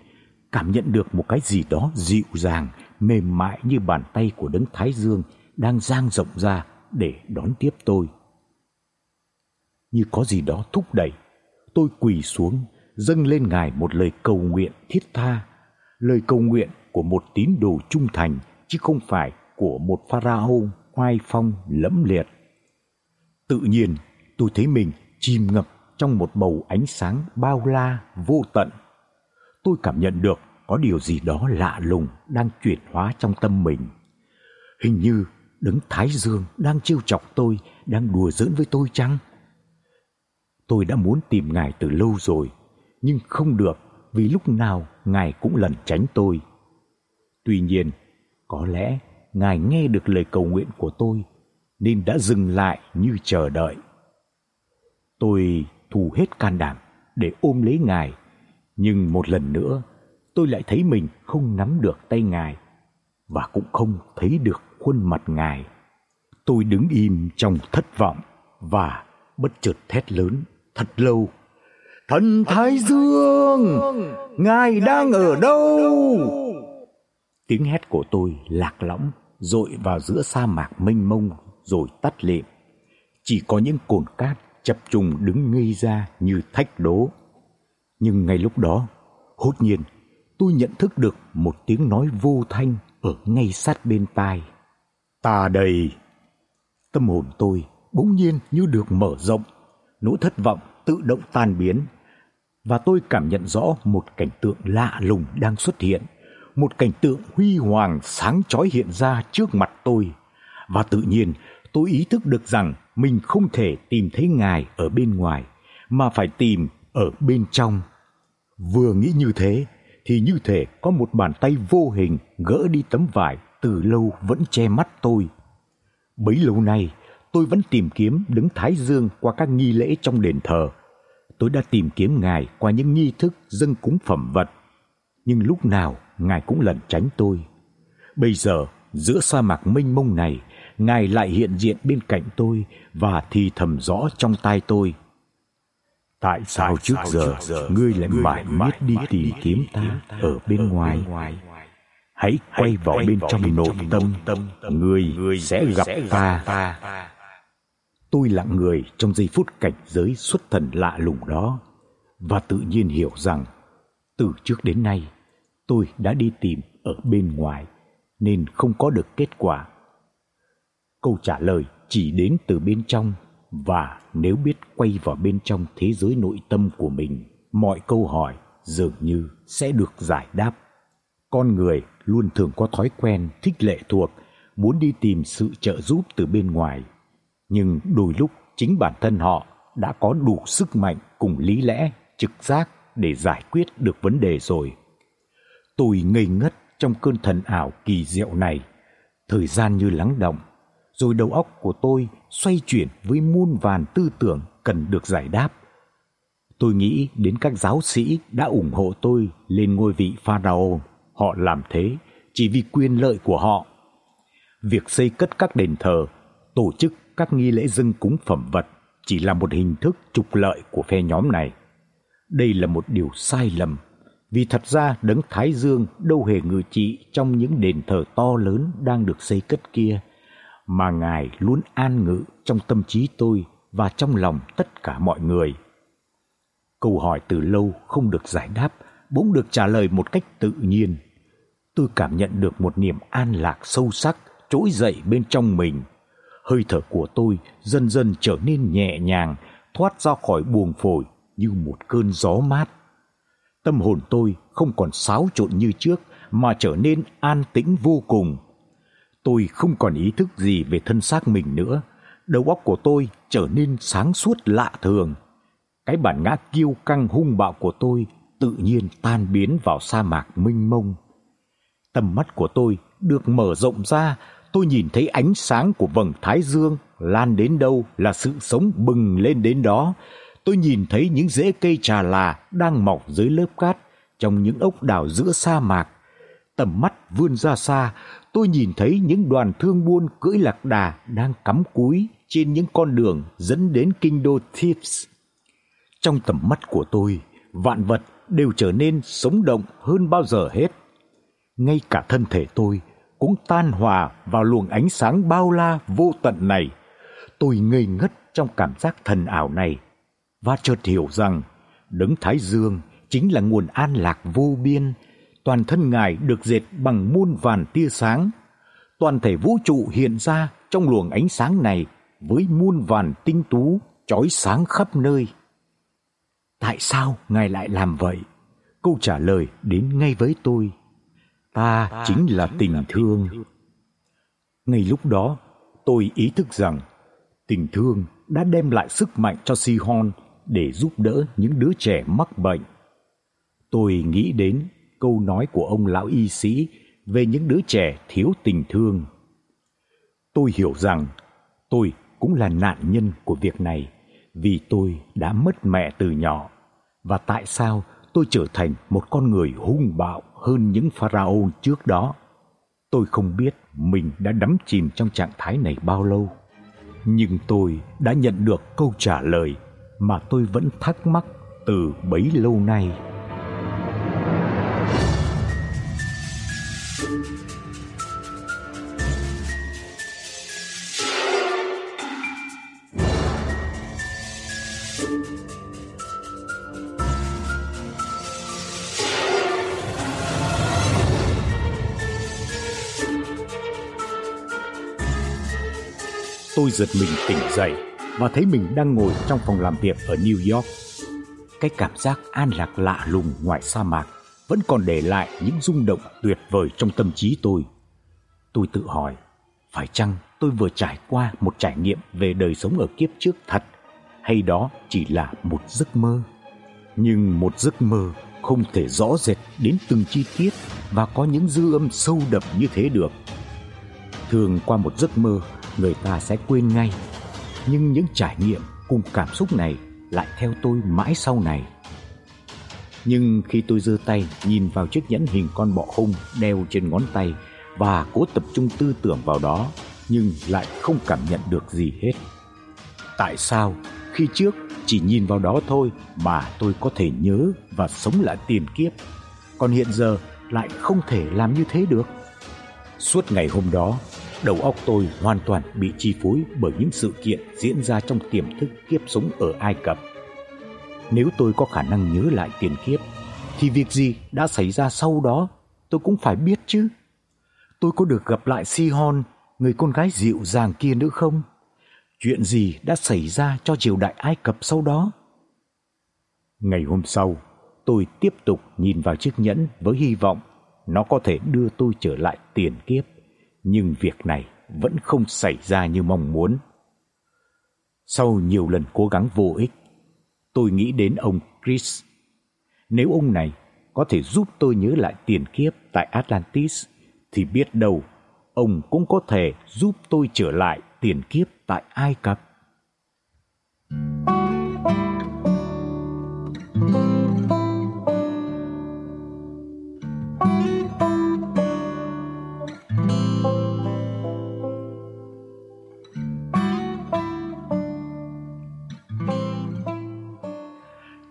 cảm nhận được một cái gì đó dịu dàng, mềm mại như bàn tay của đấng Thái Dương đang dang rộng ra để đón tiếp tôi. Như có gì đó thúc đẩy, tôi quỳ xuống, dâng lên Ngài một lời cầu nguyện thiết tha, lời cầu nguyện của một tín đồ trung thành chứ không phải của một pharaoh oai phong lẫm liệt. Tự nhiên, tôi thấy mình chìm ngập trong một bầu ánh sáng bao la vô tận. Tôi cảm nhận được có điều gì đó lạ lùng đang chuyển hóa trong tâm mình. Hình như đứng Thái Dương đang trêu chọc tôi, đang đùa giỡn với tôi chăng? Tôi đã muốn tìm ngài từ lâu rồi, nhưng không được vì lúc nào ngài cũng lẩn tránh tôi. Tuy nhiên, có lẽ ngài nghe được lời cầu nguyện của tôi nên đã dừng lại như chờ đợi. Tôi thu hết can đảm để ôm lấy ngài, nhưng một lần nữa tôi lại thấy mình không nắm được tay ngài và cũng không thấy được khuôn mặt ngài. Tôi đứng im trong thất vọng và bất chợt thét lớn thật lâu. Thần Thái Dương, ngài đang ở đâu? Tiếng hét của tôi lạc lõng dội vào giữa sa mạc mênh mông rồi tắt lịm. Chỉ có những cồn cát chập trùng đứng ngây ra như thách đố. Nhưng ngay lúc đó, hốt nhiên, tôi nhận thức được một tiếng nói vô thanh ở ngay sát bên tai. Ta đây. Tâm hồn tôi bỗng nhiên như được mở rộng, nỗi thất vọng tự động tan biến và tôi cảm nhận rõ một cảnh tượng lạ lùng đang xuất hiện một cảnh tượng huy hoàng sáng chói hiện ra trước mặt tôi và tự nhiên tôi ý thức được rằng mình không thể tìm thấy ngài ở bên ngoài mà phải tìm ở bên trong. Vừa nghĩ như thế thì như thể có một bàn tay vô hình gỡ đi tấm vải từ lâu vẫn che mắt tôi. Bấy lâu nay, tôi vẫn tìm kiếm đứng Thái Dương qua các nghi lễ trong đền thờ. Tôi đã tìm kiếm Ngài qua những nghi thức dâng cúng phẩm vật, nhưng lúc nào Ngài cũng lẩn tránh tôi. Bây giờ, giữa sa mạc mênh mông này, Ngài lại hiện diện bên cạnh tôi và thì thầm rõ trong tai tôi. Tại sao trước giờ ngươi lại mãi miết đi tìm kiếm ta ở bên ngoài? Hãy quay vào bên trong nội tâm, ngươi sẽ gặp ta. Tôi lặng người trong giây phút cảnh giới xuất thần lạ lùng đó và tự nhiên hiểu rằng từ trước đến nay tôi đã đi tìm ở bên ngoài nên không có được kết quả. Câu trả lời chỉ đến từ bên trong và nếu biết quay vào bên trong thế giới nội tâm của mình, mọi câu hỏi dường như sẽ được giải đáp. Con người luôn thường có thói quen thích lệ thuộc, muốn đi tìm sự trợ giúp từ bên ngoài, nhưng đôi lúc chính bản thân họ đã có đủ sức mạnh cùng lý lẽ, trực giác để giải quyết được vấn đề rồi. Tôi ngây ngất trong cơn thần ảo kỳ diệu này, thời gian như lắng động, rồi đầu óc của tôi xoay chuyển với muôn vàn tư tưởng cần được giải đáp. Tôi nghĩ đến các giáo sĩ đã ủng hộ tôi lên ngôi vị pharaoh, họ làm thế chỉ vì quyền lợi của họ. Việc xây cất các đền thờ, tổ chức các nghi lễ dâng cúng phẩm vật chỉ là một hình thức trục lợi của phe nhóm này. Đây là một điều sai lầm, vì thật ra đấng Thái Dương đâu hề ngự trị trong những đền thờ to lớn đang được xây cất kia mà Ngài luôn an ngự trong tâm trí tôi và trong lòng tất cả mọi người. Câu hỏi từ lâu không được giải đáp, bỗng được trả lời một cách tự nhiên. Tôi cảm nhận được một niềm an lạc sâu sắc trỗi dậy bên trong mình. Hơi thở của tôi dần dần trở nên nhẹ nhàng, thoát ra khỏi buồng phổi như một cơn gió mát. Tâm hồn tôi không còn xáo trộn như trước mà trở nên an tĩnh vô cùng Tôi không còn ý thức gì về thân xác mình nữa, đầu óc của tôi trở nên sáng suốt lạ thường. Cái bản ngã kiêu căng hung bạo của tôi tự nhiên tan biến vào sa mạc mênh mông. Tầm mắt của tôi được mở rộng ra, tôi nhìn thấy ánh sáng của vầng thái dương lan đến đâu là sự sống bừng lên đến đó. Tôi nhìn thấy những rễ cây trà là đang mọc dưới lớp cát trong những ốc đảo giữa sa mạc. Tầm mắt vươn ra xa, tôi nhìn thấy những đoàn thương buôn cưỡi lạc đà đang cắm cúi trên những con đường dẫn đến kinh đô Thebes. Trong tầm mắt của tôi, vạn vật đều trở nên sống động hơn bao giờ hết. Ngay cả thân thể tôi cũng tan hòa vào luồng ánh sáng bao la vô tận này. Tôi ngây ngất trong cảm giác thần ảo này và chợt hiểu rằng đấng Thái Dương chính là nguồn an lạc vô biên toàn thân ngài được dệt bằng muôn vàn tia sáng. Toàn thể vũ trụ hiện ra trong luồng ánh sáng này với muôn vàn tinh tú chói sáng khắp nơi. Tại sao ngài lại làm vậy? Câu trả lời đến ngay với tôi. Ta chính là tình thương. Ngay lúc đó, tôi ý thức rằng tình thương đã đem lại sức mạnh cho Sihon để giúp đỡ những đứa trẻ mắc bệnh. Tôi nghĩ đến câu nói của ông lão y sĩ về những đứa trẻ thiếu tình thương. Tôi hiểu rằng tôi cũng là nạn nhân của việc này vì tôi đã mất mẹ từ nhỏ và tại sao tôi trở thành một con người hung bạo hơn những pharaoh trước đó. Tôi không biết mình đã đắm chìm trong trạng thái này bao lâu, nhưng tôi đã nhận được câu trả lời mà tôi vẫn thắc mắc từ bấy lâu nay. Tôi giật mình tỉnh dậy và thấy mình đang ngồi trong phòng làm việc ở New York. Cái cảm giác an lạc lạ lùng ngoài sa mạc vẫn còn để lại những rung động tuyệt vời trong tâm trí tôi. Tôi tự hỏi, phải chăng tôi vừa trải qua một trải nghiệm về đời sống ở kiếp trước thật hay đó chỉ là một giấc mơ? Nhưng một giấc mơ không thể rõ rệt đến từng chi tiết và có những dư âm sâu đậm như thế được. Thường qua một giấc mơ, người ta sẽ quên ngay, nhưng những trải nghiệm cùng cảm xúc này lại theo tôi mãi sau này. Nhưng khi tôi giơ tay nhìn vào chiếc nhẫn hình con bọ hung đeo trên ngón tay và cố tập trung tư tưởng vào đó, nhưng lại không cảm nhận được gì hết. Tại sao khi trước chỉ nhìn vào đó thôi mà tôi có thể nhớ và sống lại tiền kiếp, còn hiện giờ lại không thể làm như thế được? Suốt ngày hôm đó, đầu óc tôi hoàn toàn bị chi phối bởi những sự kiện diễn ra trong tiềm thức kiếp sống ở Ai Cập. Nếu tôi có khả năng nhớ lại tiền kiếp thì việc gì đã xảy ra sau đó tôi cũng phải biết chứ. Tôi có được gặp lại Sihon, người con gái dịu dàng kia nữa không? Chuyện gì đã xảy ra cho triều đại Ai Cập sau đó? Ngày hôm sau, tôi tiếp tục nhìn vào chiếc nhẫn với hy vọng nó có thể đưa tôi trở lại tiền kiếp, nhưng việc này vẫn không xảy ra như mong muốn. Sau nhiều lần cố gắng vô ích, tôi nghĩ đến ông Chris. Nếu ông này có thể giúp tôi nhớ lại tiền kiếp tại Atlantis thì biết đâu ông cũng có thể giúp tôi trở lại tiền kiếp tại Ai Cập.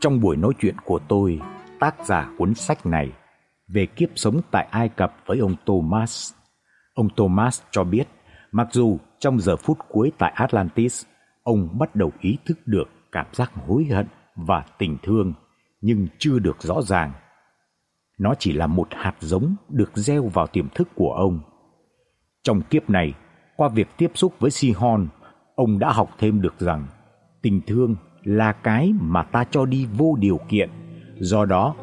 Trong buổi nói chuyện của tôi, tác giả cuốn sách này về kiếp sống tại Ai Cập với ông Thomas. Ông Thomas cho biết, mặc dù trong giờ phút cuối tại Atlantis, ông bắt đầu ý thức được cảm giác hối hận và tình thương, nhưng chưa được rõ ràng. Nó chỉ là một hạt giống được gieo vào tiềm thức của ông. Trong kiếp này, qua việc tiếp xúc với Sihon, ông đã học thêm được rằng tình thương là cái mà ta cho đi vô điều kiện. Do đó,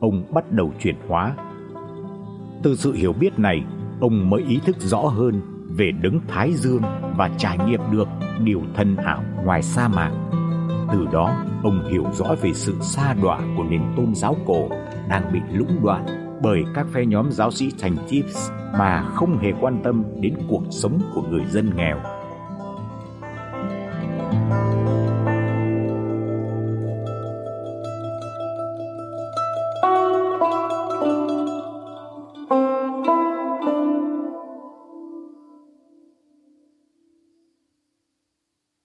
ông bắt đầu chuyển hóa. Từ sự hiểu biết này, ông mới ý thức rõ hơn về đứng Thái Dương và trải nghiệm được điều thân ảo ngoài sa mạc. Từ đó, ông hiểu rõ về sự sa đọa của nền tôn giáo cổ đang bị lũng đoạn bởi các phe nhóm giáo sĩ thành chips mà không hề quan tâm đến cuộc sống của người dân nghèo